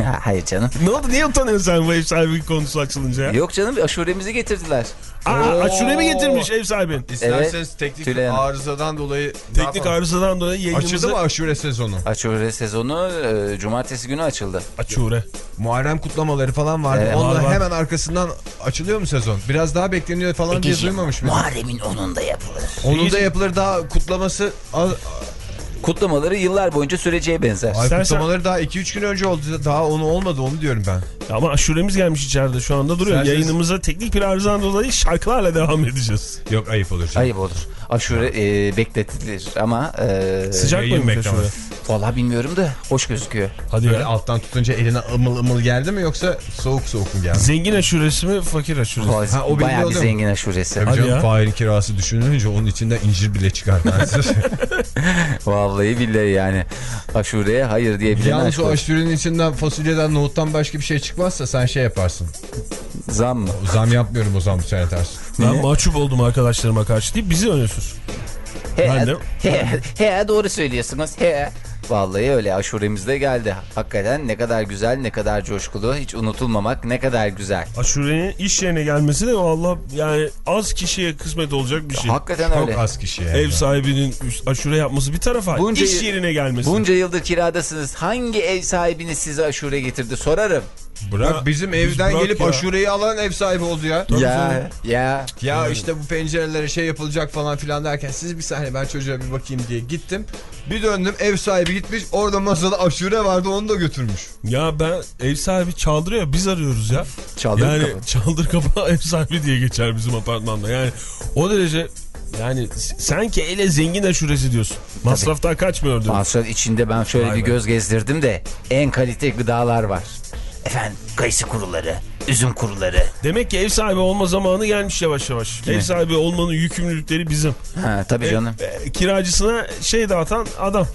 Hayır canım. Ne oldu? Niye utanıyorsun sen bu ev sahibi konusu açılınca? ya? Yok canım aşuremizi getirdiler. Aa, aşure mi getirmiş ev sahibin? İsterseniz teknik Tülay arızadan dolayı... Teknik arızadan dolayı yayınımızı... Açıldı mı aşure sezonu? Aşure sezonu e, cumartesi günü açıldı. Aşure. Muharrem kutlamaları falan vardı. Evet, Onunla var, var. hemen arkasından açılıyor mu sezon? Biraz daha bekleniyor falan diye duymamış mıyım? Muharrem'in onun da yapılır. Onun da yapılır daha kutlaması... Kutlamaları yıllar boyunca süreceğe benzer. ay İstersen- kutlamaları daha 2-3 gün önce oldu. Daha onu olmadı onu diyorum ben. Ama aşuremiz gelmiş içeride şu anda duruyor. İsterseniz- Yayınımıza teknik bir arızadan dolayı şarkılarla devam edeceğiz. Yok ayıp olur. canım. Ayıp olur. Aşure e, bekletilir ama e, Sıcak mıymış bekleme. Vallahi bilmiyorum da hoş gözüküyor. Hadi Böyle ya. alttan tutunca eline ımıl ımıl geldi mi yoksa soğuk soğuk mu geldi? Zengin aşuresi mi fakir aşuresi? mi? Ha, o Bayağı bir zengin aşuresi. Tabii Hadi canım ya. Fahir'in kirası düşününce onun içinden incir bile çıkar. Vallahi billahi yani. Aşureye hayır diyebilen Yalnız o aşurenin içinden fasulyeden nohuttan başka bir şey çıkmazsa sen şey yaparsın. Zam mı? Zam yapmıyorum o zaman bu sene ters. Ben mahcup oldum arkadaşlarıma karşı deyip bizi önüsüz. Ben de- He, he, he, doğru söylüyorsunuz. He. Vallahi öyle aşuremiz de geldi. Hakikaten ne kadar güzel, ne kadar coşkulu. Hiç unutulmamak ne kadar güzel. Aşurenin iş yerine gelmesi de valla yani az kişiye kısmet olacak bir şey. Hakikaten Çok öyle. az kişiye. Ev sahibinin aşure yapması bir tarafa Bunca iş yerine gelmesi. Bunca yıldır kiradasınız. Hangi ev sahibiniz size aşure getirdi sorarım. Bırak Ya, bizim biz evden bırak gelip ya. aşureyi alan ev sahibi oldu ya. ya, ya. Ya işte bu pencerelere şey yapılacak falan filan derken siz bir saniye ben çocuğa bir bakayım diye gittim. Bir döndüm ev sahibi gitmiş orada masada aşure vardı onu da götürmüş. Ya ben ev sahibi çaldırıyor biz arıyoruz ya. Çaldır yani kapı. çaldır kapı ev sahibi diye geçer bizim apartmanda. Yani o derece yani sanki ele zengin aşuresi diyorsun. Masraftan kaçmıyor diyorsun. Masraf içinde ben şöyle Vay bir be. göz gezdirdim de en kalite gıdalar var. Efendim kayısı kuruları, üzüm kuruları. Demek ki ev sahibi olma zamanı gelmiş yavaş yavaş. Ev sahibi olmanın yükümlülükleri bizim. Ha tabii canım. E, kiracısına şey dağıtan adam.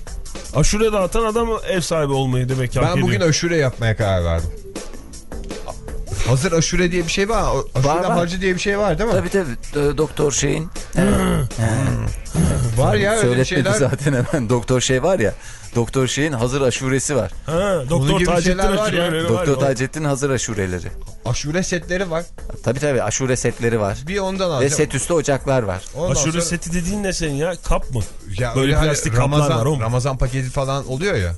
Aşure dağıtan adam ev sahibi olmayı demek ki Ben bugün aşure yapmaya karar verdim. Hazır aşure diye bir şey var. Aşure Var, var. harcı diye bir şey var değil mi? Tabii tabii doktor şeyin. Var ya öyle Söyletmedi şeyler. zaten hemen doktor şey var ya. Doktor şeyin hazır aşuresi var. Ha, Doktor Taceddin var ya. Doktor Taceddin'in hazır aşureleri. Aşure setleri var. Tabii tabii aşure setleri var. Bir ondan Ve alacağım. set üstü ocaklar var. Ondan Aşure sonra- seti dediğin ne senin ya? Kap mı? Ya Böyle öyle hani plastik kaplar Ramazan, var o mu? Ramazan paketi falan oluyor ya.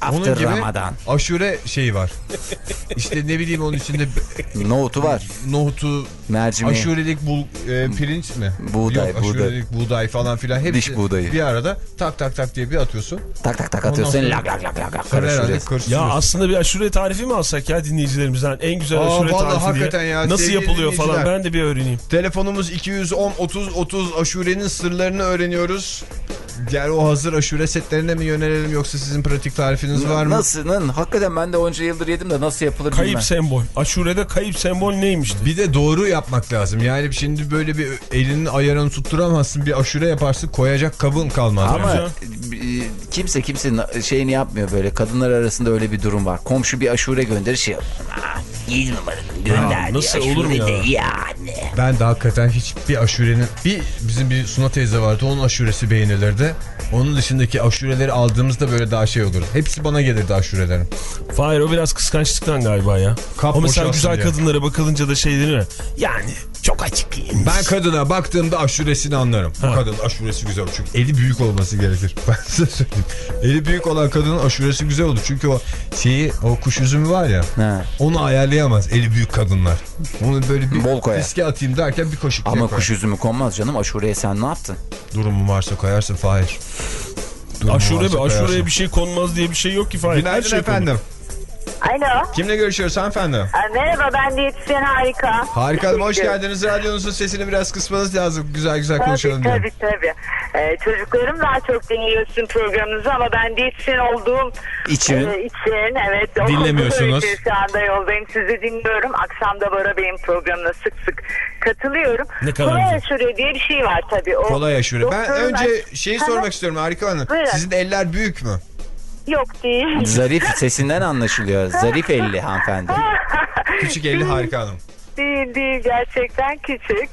After onun gibi Ramadan. aşure şeyi var. İşte ne bileyim onun içinde Nohutu var. nohutu, Mercimeği. aşurelik bul, e, pirinç mi? Buğday, Yok, aşurelik buğday falan filan hepsi Diş buğdayı. bir arada tak tak tak diye bir atıyorsun. Tak tak tak Ondan atıyorsun. sonra- Lak lak lak lak karıştırıyorsun. Ya aslında bir aşure tarifi mi alsak ya dinleyicilerimizden? En güzel Aa, aşure vallahi tarifi hakikaten diye. ya, Nasıl yapılıyor falan ben de bir öğreneyim. Telefonumuz 210 30 30 aşurenin sırlarını öğreniyoruz. Yani o hazır aşure setlerine mi yönelelim yoksa sizin pratik tarifiniz var mı? Nasıl? Lan, hakikaten ben de onca yıldır yedim de nasıl yapılır Kayıp bilmem. sembol. Aşurede kayıp sembol neymişti? Bir de doğru yapmak lazım. Yani şimdi böyle bir elinin ayarını tutturamazsın. Bir aşure yaparsın koyacak kabın kalmaz. Ama Yani. kimse kimsenin şeyini yapmıyor böyle. Kadınlar arasında öyle bir durum var. Komşu bir aşure gönderir şey. "Aa, İyi numaranın gönder. nasıl olur mu ya? Yani. Ben de hakikaten hiç bir aşurenin bir bizim bir Suna teyze vardı onun aşuresi beğenilirdi. Onun dışındaki aşureleri aldığımızda böyle daha şey olur. Hepsi bana gelirdi aşurelerin. Fahir o biraz kıskançlıktan galiba ya. Kap o mesela güzel diye. kadınlara bakılınca da şey deniyor. ya, Yani çok açık giyinmiş. Ben kadına baktığımda aşuresini anlarım. Bu kadın aşuresi güzel olur. Çünkü eli büyük olması gerekir. Ben size söyleyeyim. Eli büyük olan kadının aşuresi güzel olur. Çünkü o şeyi o kuş üzümü var ya. Ha. Onu ayarlayamaz eli büyük kadınlar. Onu böyle bir Bol riske atayım derken bir kaşık Ama kuş üzümü konmaz canım. Aşureye sen ne yaptın? Durumun varsa koyarsın Fahir. Durumun Aşure? Aşureye bir şey konmaz diye bir şey yok ki Fahir. Günaydın şey efendim. Alo. Kimle görüşüyoruz hanımefendi? Merhaba ben diyetisyen Harika. Harika hoş geldiniz. Radyonuzun sesini biraz kısmanız lazım. Güzel güzel Tabii konuşalım diyorum. tabii tabii. Ee, çocuklarım daha çok dinliyor sizin programınızı ama ben diyetisyen olduğum İçin. e, için evet. Dinlemiyorsunuz. Şu anda yoldayım sizi dinliyorum. Akşam da Bora Bey'in programına sık sık katılıyorum. Ne kadar Kolay aşure diye bir şey var tabii. O Kolay aşure. Ben önce şeyi sormak istiyorum Harika Hanım. Buyurun. Sizin eller büyük mü? Yok değil. Zarif sesinden anlaşılıyor. Zarif elli hanımefendi. Küçük elli Harika Hanım. Değil değil gerçekten küçük.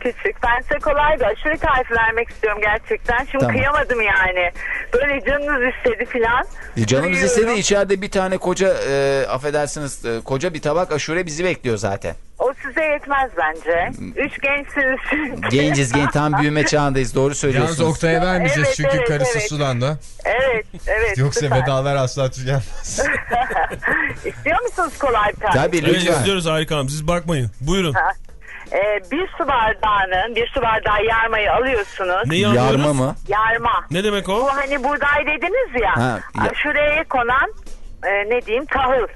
Küçük. Ben size kolay bir aşure tarifi vermek istiyorum gerçekten. Şimdi Tamam. kıyamadım yani. Böyle canınız istedi filan. E, Canımız Duyuyorum. istedi içeride bir tane koca e, affedersiniz e, koca bir tabak aşure bizi bekliyor zaten. O size yetmez bence. Üç gençsiniz. Genciz genç tam büyüme çağındayız doğru Yalnız söylüyorsunuz. Oktay'a vermeyeceğiz Evet, çünkü evet, karısı evet. Sudan'da. evet, evet. Yoksa süper. vedalar asla tükenmez. İstiyor musunuz kolay bir tarifi? Tabii Evet lütfen. izliyoruz harika hanım. Siz bakmayın. Buyurun. Ee, bir su bardağının, bir su bardağı yarmayı alıyorsunuz. Neyi? Yarma mı? Yarma. Ne demek o? Bu hani buğday dediniz ya. Ha, ya- Aşureye konan e, ne diyeyim tahıl.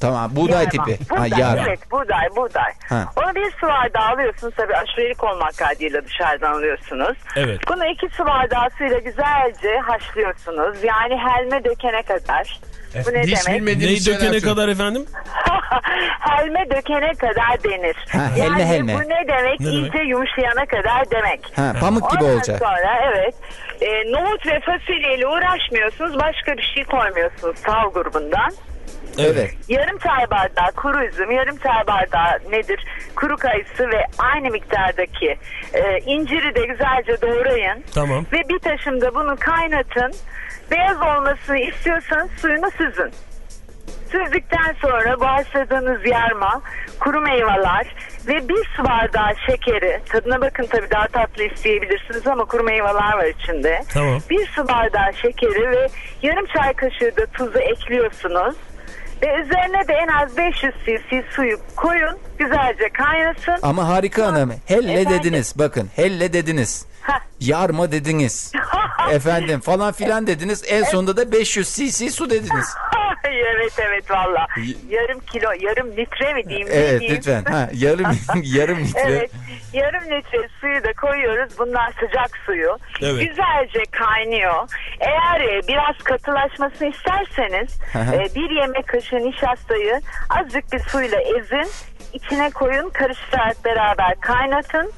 Tamam buğday Yarma. tipi. Ha, Buğday, yarma. Evet buğday buğday. Ha. Onu bir su bardağı alıyorsunuz tabii aşurelik olmak kaydıyla dışarıdan alıyorsunuz. Evet. Bunu iki su bardağı suyla güzelce haşlıyorsunuz. Yani helme dökene kadar. Bu ne Hiç demek? Neyi dökene kadar efendim? helme dökene kadar denir. Ha, helme, yani helme. bu ne demek? Ne demek? İyice yumuşayana kadar demek. Ha, pamuk gibi Ondan olacak. sonra evet e, nohut ve fasulyeyle uğraşmıyorsunuz. Başka bir şey koymuyorsunuz sal grubundan. Evet. Yarım çay bardağı kuru üzüm, yarım çay bardağı nedir? Kuru kayısı ve aynı miktardaki e, inciri de güzelce doğrayın. Tamam. Ve bir taşımda bunu kaynatın. Beyaz olmasını istiyorsanız suyunu süzün. Süzdükten sonra bu haşladığınız yarma, kuru meyveler ve bir su bardağı şekeri. Tadına bakın tabii daha tatlı isteyebilirsiniz ama kuru meyveler var içinde. Tamam. Bir su bardağı şekeri ve yarım çay kaşığı da tuzu ekliyorsunuz. Ve üzerine de en az 500 cc suyu koyun. Güzelce kaynasın. Ama harika hanım. Helle Efendim? dediniz. Bakın helle dediniz. Heh. Yarma dediniz. Efendim falan filan dediniz. En sonunda da 500 cc su dediniz. Evet evet valla. Yarım kilo, yarım litre mi diyeyim? Evet diyeyim? lütfen. Ha, yarım yarım litre. Evet. Yarım litre suyu da koyuyoruz. Bunlar sıcak suyu. Evet. Güzelce kaynıyor. Eğer e, biraz katılaşmasını isterseniz e, bir yemek kaşığı nişastayı azıcık bir suyla ezin. içine koyun karıştırarak beraber kaynatın.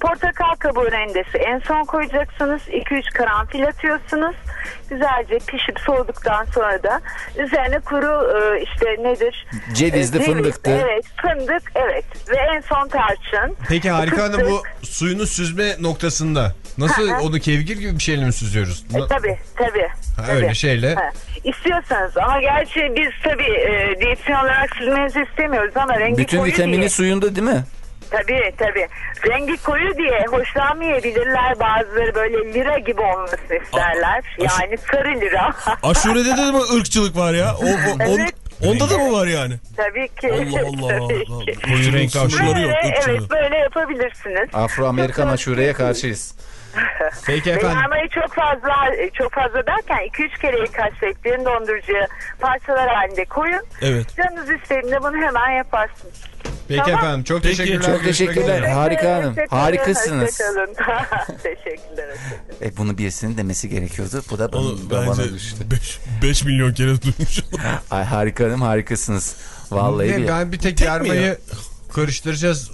Portakal kabuğu rendesi en son koyacaksınız. 2-3 karanfil atıyorsunuz. Güzelce pişip soğuduktan sonra da üzerine kuru e, işte nedir? Cevizli, E, ceviz, fındıktı. Evet fındık evet ve en son tarçın. Peki Harika Hanım bu suyunu süzme noktasında nasıl onu kevgir gibi bir şeyle mi süzüyoruz? E, tabii tabii. Ha, tabii. öyle şeyle. Ha, İstiyorsanız ama gerçi biz tabii e, diyetisyen olarak süzmenizi istemiyoruz ama rengi Bütün koyu vitamini diye. suyunda değil mi? Tabii tabii. Rengi koyu diye hoşlanmayabilirler. Bazıları böyle lira gibi olmasını isterler. aşı- yani sarı lira. Aşure'de de mi ırkçılık var ya? O, o- on- Evet. onda da mı var yani? tabii ki. Allah Allah. Tabii ki. Koyu renk sınırları yok. Evet böyle yapabilirsiniz. Afro-Amerikan aşureye karşıyız. Peki efendim. yarmayı çok fazla çok fazla derken 2-3 kere yıkaçlayıp derin dondurucuya parçalar halinde koyun. Evet. Canınız istediğinde bunu hemen yaparsınız. Peki Tamam. efendim çok Peki, teşekkürler. çok teşekkürler. Harika hanım. Harikasınız. Teşekkürler. E bunu birisinin demesi gerekiyordu. Bu da Onu bence düştü. 5 milyon kere duymuş. Ay harika hanım harikasınız. Vallahi Ne, bir ben bir tek, Tek yarmayı karıştıracağız.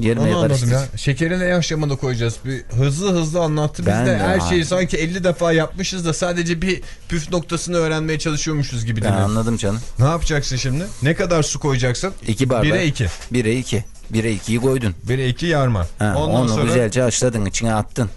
Yermeye Onu anladım ya. Şekeri ne aşamada koyacağız? Bir hızlı hızlı anlattı. Biz Ben de her şeyi sanki 50 defa yapmışız da sadece bir püf noktasını öğrenmeye çalışıyormuşuz gibi Ben değil mi? anladım canım. Ne yapacaksın şimdi? Ne kadar su koyacaksın? İki bardak. 1'e 2. 1'e 2. 1'e 2'yi koydun. 1'e 2 yarma. Ha, Ondan onu sonra güzelce haşladın içine attın.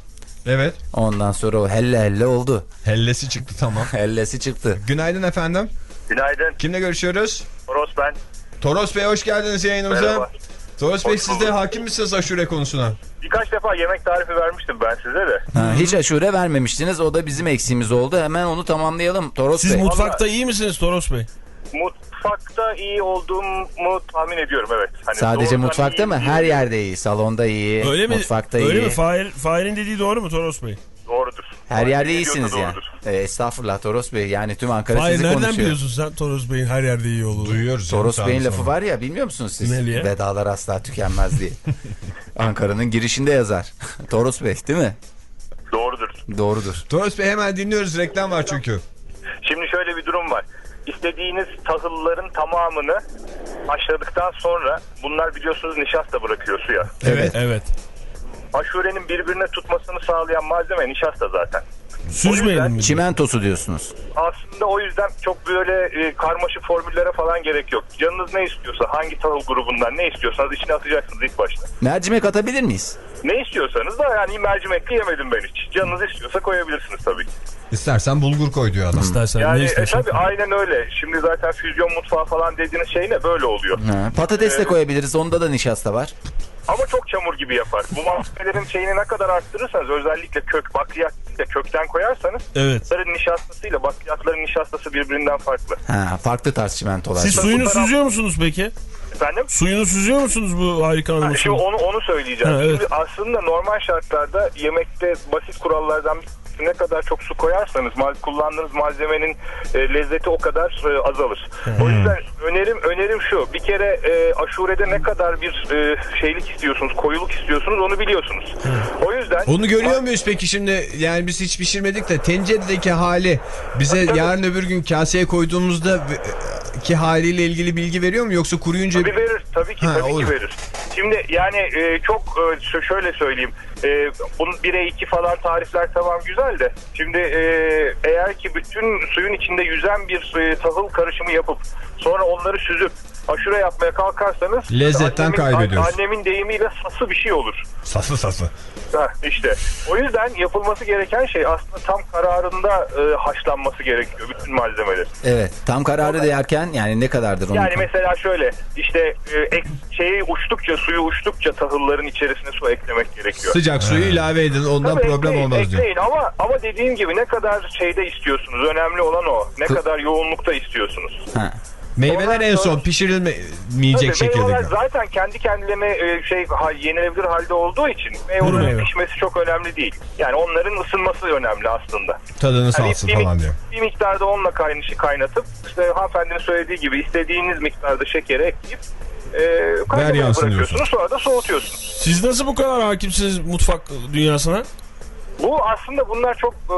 evet Ondan sonra o helle helle oldu. hellesi çıktı tamam. Hellesi çıktı. Günaydın efendim. Günaydın. Kimle görüşüyoruz? Toros ben. Toros Bey hoş geldiniz yayınımıza. Merhaba. Toros Bey siz de hakim misiniz aşure konusuna? Birkaç defa yemek tarifi vermiştim ben size de. Ha, hiç aşure vermemiştiniz. O da bizim eksiğimiz oldu. Hemen onu tamamlayalım. Toros Siz Bey. mutfakta iyi misiniz Toros Bey? Mutfakta iyi olduğumu tahmin ediyorum evet. Hani Sadece doğrudan mutfakta iyi mı? değilim. Her yerde iyi. Salonda iyi. Öyle mi? Mutfakta Öyle iyi. mi? Fahir, Fahir'in dediği doğru mu Toros Bey? Doğrudur. Her Tahmin yerde iyisiniz yani. doğrudur. E, estağfurullah Toros Bey. Yani tüm Ankara Fahir sizi nereden konuşuyor. biliyorsun sen Toros Bey'in her yerde iyi olduğunu? Duyuyoruz. Toros Bey'in lafı var ya bilmiyor musunuz siz? Ne diye? Vedalar asla tükenmez diye. Ankara'nın girişinde yazar. Toros Bey değil mi? Doğrudur. Doğrudur. Toros Bey hemen dinliyoruz. Reklam var çünkü. Şimdi şöyle bir durum var. İstediğiniz tahılların tamamını haşladıktan sonra bunlar biliyorsunuz nişasta bırakıyor suya. Evet. Evet. Aşurenin birbirine tutmasını sağlayan malzeme nişasta zaten. Süzmeyelim mi? Çimentosu diyorsunuz. Aslında o yüzden çok böyle e, karmaşık formüllere falan gerek yok. Canınız ne istiyorsa hangi tahıl grubundan ne istiyorsanız içine atacaksınız ilk başta. Mercimek atabilir miyiz? Ne istiyorsanız da yani mercimekli yemedim ben hiç. Canınız istiyorsa koyabilirsiniz tabii. ki. İstersen bulgur koy diyor adam. İstersen Yani ne e, istiyorsan. tabii aynen öyle. Şimdi zaten füzyon mutfağı falan dediğiniz şey ne böyle oluyor. Ha, patates de Ee, koyabiliriz. Onda da nişasta var. Ama çok çamur gibi yapar. Bu malzemelerin şeyini ne kadar arttırırsanız özellikle kök bakliyat de kökten koyarsanız Evet. bunların nişastasıyla bakliyatların nişastası birbirinden farklı. Ha, farklı tarz çimentolar. Siz suyunu taraf- süzüyor musunuz peki? Efendim? Suyunu süzüyor musunuz bu harika hanımın Şimdi onu onu söyleyeceğim. Ha, evet. Şimdi aslında normal şartlarda yemekte basit kurallardan bir ne kadar çok su koyarsanız mal, kullandığınız malzemenin e, lezzeti o kadar e, azalır. O yüzden önerim önerim şu. Bir kere e, aşurede ne kadar bir e, şeylik istiyorsunuz, koyuluk istiyorsunuz onu biliyorsunuz. O yüzden Onu görüyor muyuz peki şimdi? Yani biz hiç pişirmedik de tenceredeki hali bize tabii. yarın öbür gün kaseye koyduğumuzda e, ki haliyle ilgili bilgi veriyor mu yoksa kuruyunca Tabii verir. Tabii ki Ha, tabii olur. ki verir. Şimdi yani e, çok e, şö- şöyle söyleyeyim. E, bunun 1'e 2 falan tarifler tamam güzel de. Şimdi e, eğer ki bütün suyun içinde yüzen bir e, tahıl karışımı yapıp sonra onları süzüp aşure yapmaya kalkarsanız Lezzetten annemin- kaybediyoruz. Annemin deyimiyle sası bir şey olur. sası sası. Ha, işte. O yüzden yapılması gereken şey aslında tam kararında e, haşlanması gerekiyor bütün malzemeler. Evet. Tam kararı değerken yani ne kadardır onun? Yani mesela şöyle işte e, ek, şeyi uçtukça suyu uçtukça tahılların içerisine su eklemek gerekiyor. Sıcak suyu ilave edin ondan Tabii problem ekleyin, olmaz diyor. ekleyin ama ama dediğim gibi ne kadar şeyde istiyorsunuz önemli olan o. Ne Kı- kadar yoğunlukta istiyorsunuz. Ha. Meyveler Ondan en son sonra- pişirilmeyecek şekilde. zaten kendi kendilerine e, şey yenilebilir halde olduğu için meyve. meyvelerin pişmesi çok önemli değil. Yani onların ısınması önemli aslında. Tadını Yani salsın bir, falan diyor. bir miktarda onunla kaynatıp işte hanımefendinin söylediği gibi istediğiniz miktarda şekeri ekleyip e, kaynamaya bırakıyorsunuz sonra da soğutuyorsunuz. Siz nasıl bu kadar hakimsiniz mutfak dünyasına? Bu aslında bunlar çok e,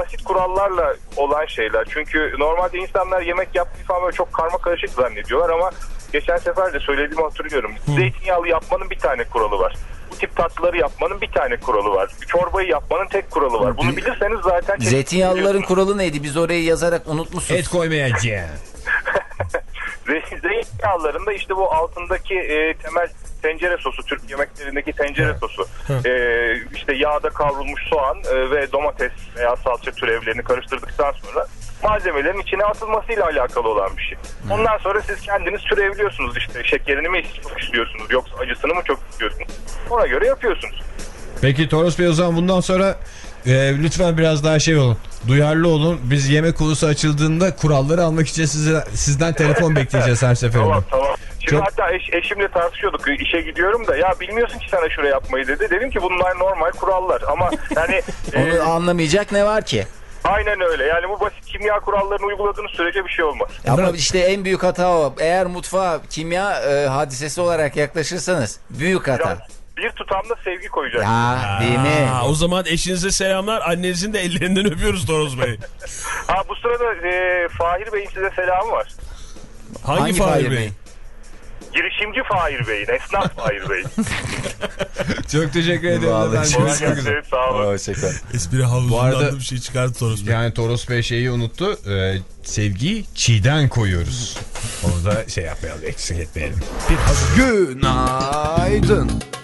basit kurallarla olan şeyler. Çünkü normalde insanlar yemek yapmayı falan böyle çok karma karışık zannediyorlar ama geçen sefer de söylediğimi hatırlıyorum. Zeytinyağlı yapmanın bir tane kuralı var. Bu tip tatlıları yapmanın bir tane kuralı var. Çorbayı yapmanın tek kuralı var. Bunu bilirseniz zaten... Zeytinyağlıların kuralı neydi? Biz orayı yazarak unutmuşuz. Et koymayacağım. Ze- Zeytinyağlarında işte bu altındaki e, temel tencere sosu, Türk yemeklerindeki tencere sosu. E, işte yağda kavrulmuş soğan e, ve domates veya salça türevlerini karıştırdıktan sonra malzemelerin içine atılmasıyla alakalı olan bir şey. Ondan sonra siz kendiniz türevliyorsunuz işte şekerini mi çok istiyorsunuz yoksa acısını mı çok istiyorsunuz. Ona göre yapıyorsunuz. Peki Toros Bey o zaman bundan sonra e, lütfen biraz daha şey olun. Duyarlı olun. Biz yemek konusu açıldığında kuralları almak için size, sizden telefon bekleyeceğiz her seferinde. Tamam tamam. Şimdi Çok- hatta eş, eşimle tartışıyorduk. İşe gidiyorum da ya bilmiyorsun ki sana şuraya yapmayı dedi. Dedim ki bunlar normal kurallar ama yani e, Onu anlamayacak ne var ki? aynen öyle. Yani bu basit kimya kurallarını uyguladığınız sürece bir şey olmaz. Ama işte en büyük hata o. Eğer mutfağa kimya e, hadisesi olarak yaklaşırsanız büyük hata. Biraz bir tutamda sevgi koyacaksın. Ya değil mi? Aa, o zaman eşinize selamlar. Annenizin de ellerinden öpüyoruz Toros Bey. Ha bu sırada e, Fahir Bey'in size selamı var. Hangi, Fahir Bey? Girişimci Fahir Bey'in, esnaf Fahir Bey'in. Çok teşekkür ederim. Vallahi sağ olun. Espri havuzundan bir şey çıkardı Toros Bey. Yani Toros Bey şeyi unuttu. Ee, sevgiyi çiğden koyuyoruz. Onu da şey yapmayalım, eksik etmeyelim. Günaydın.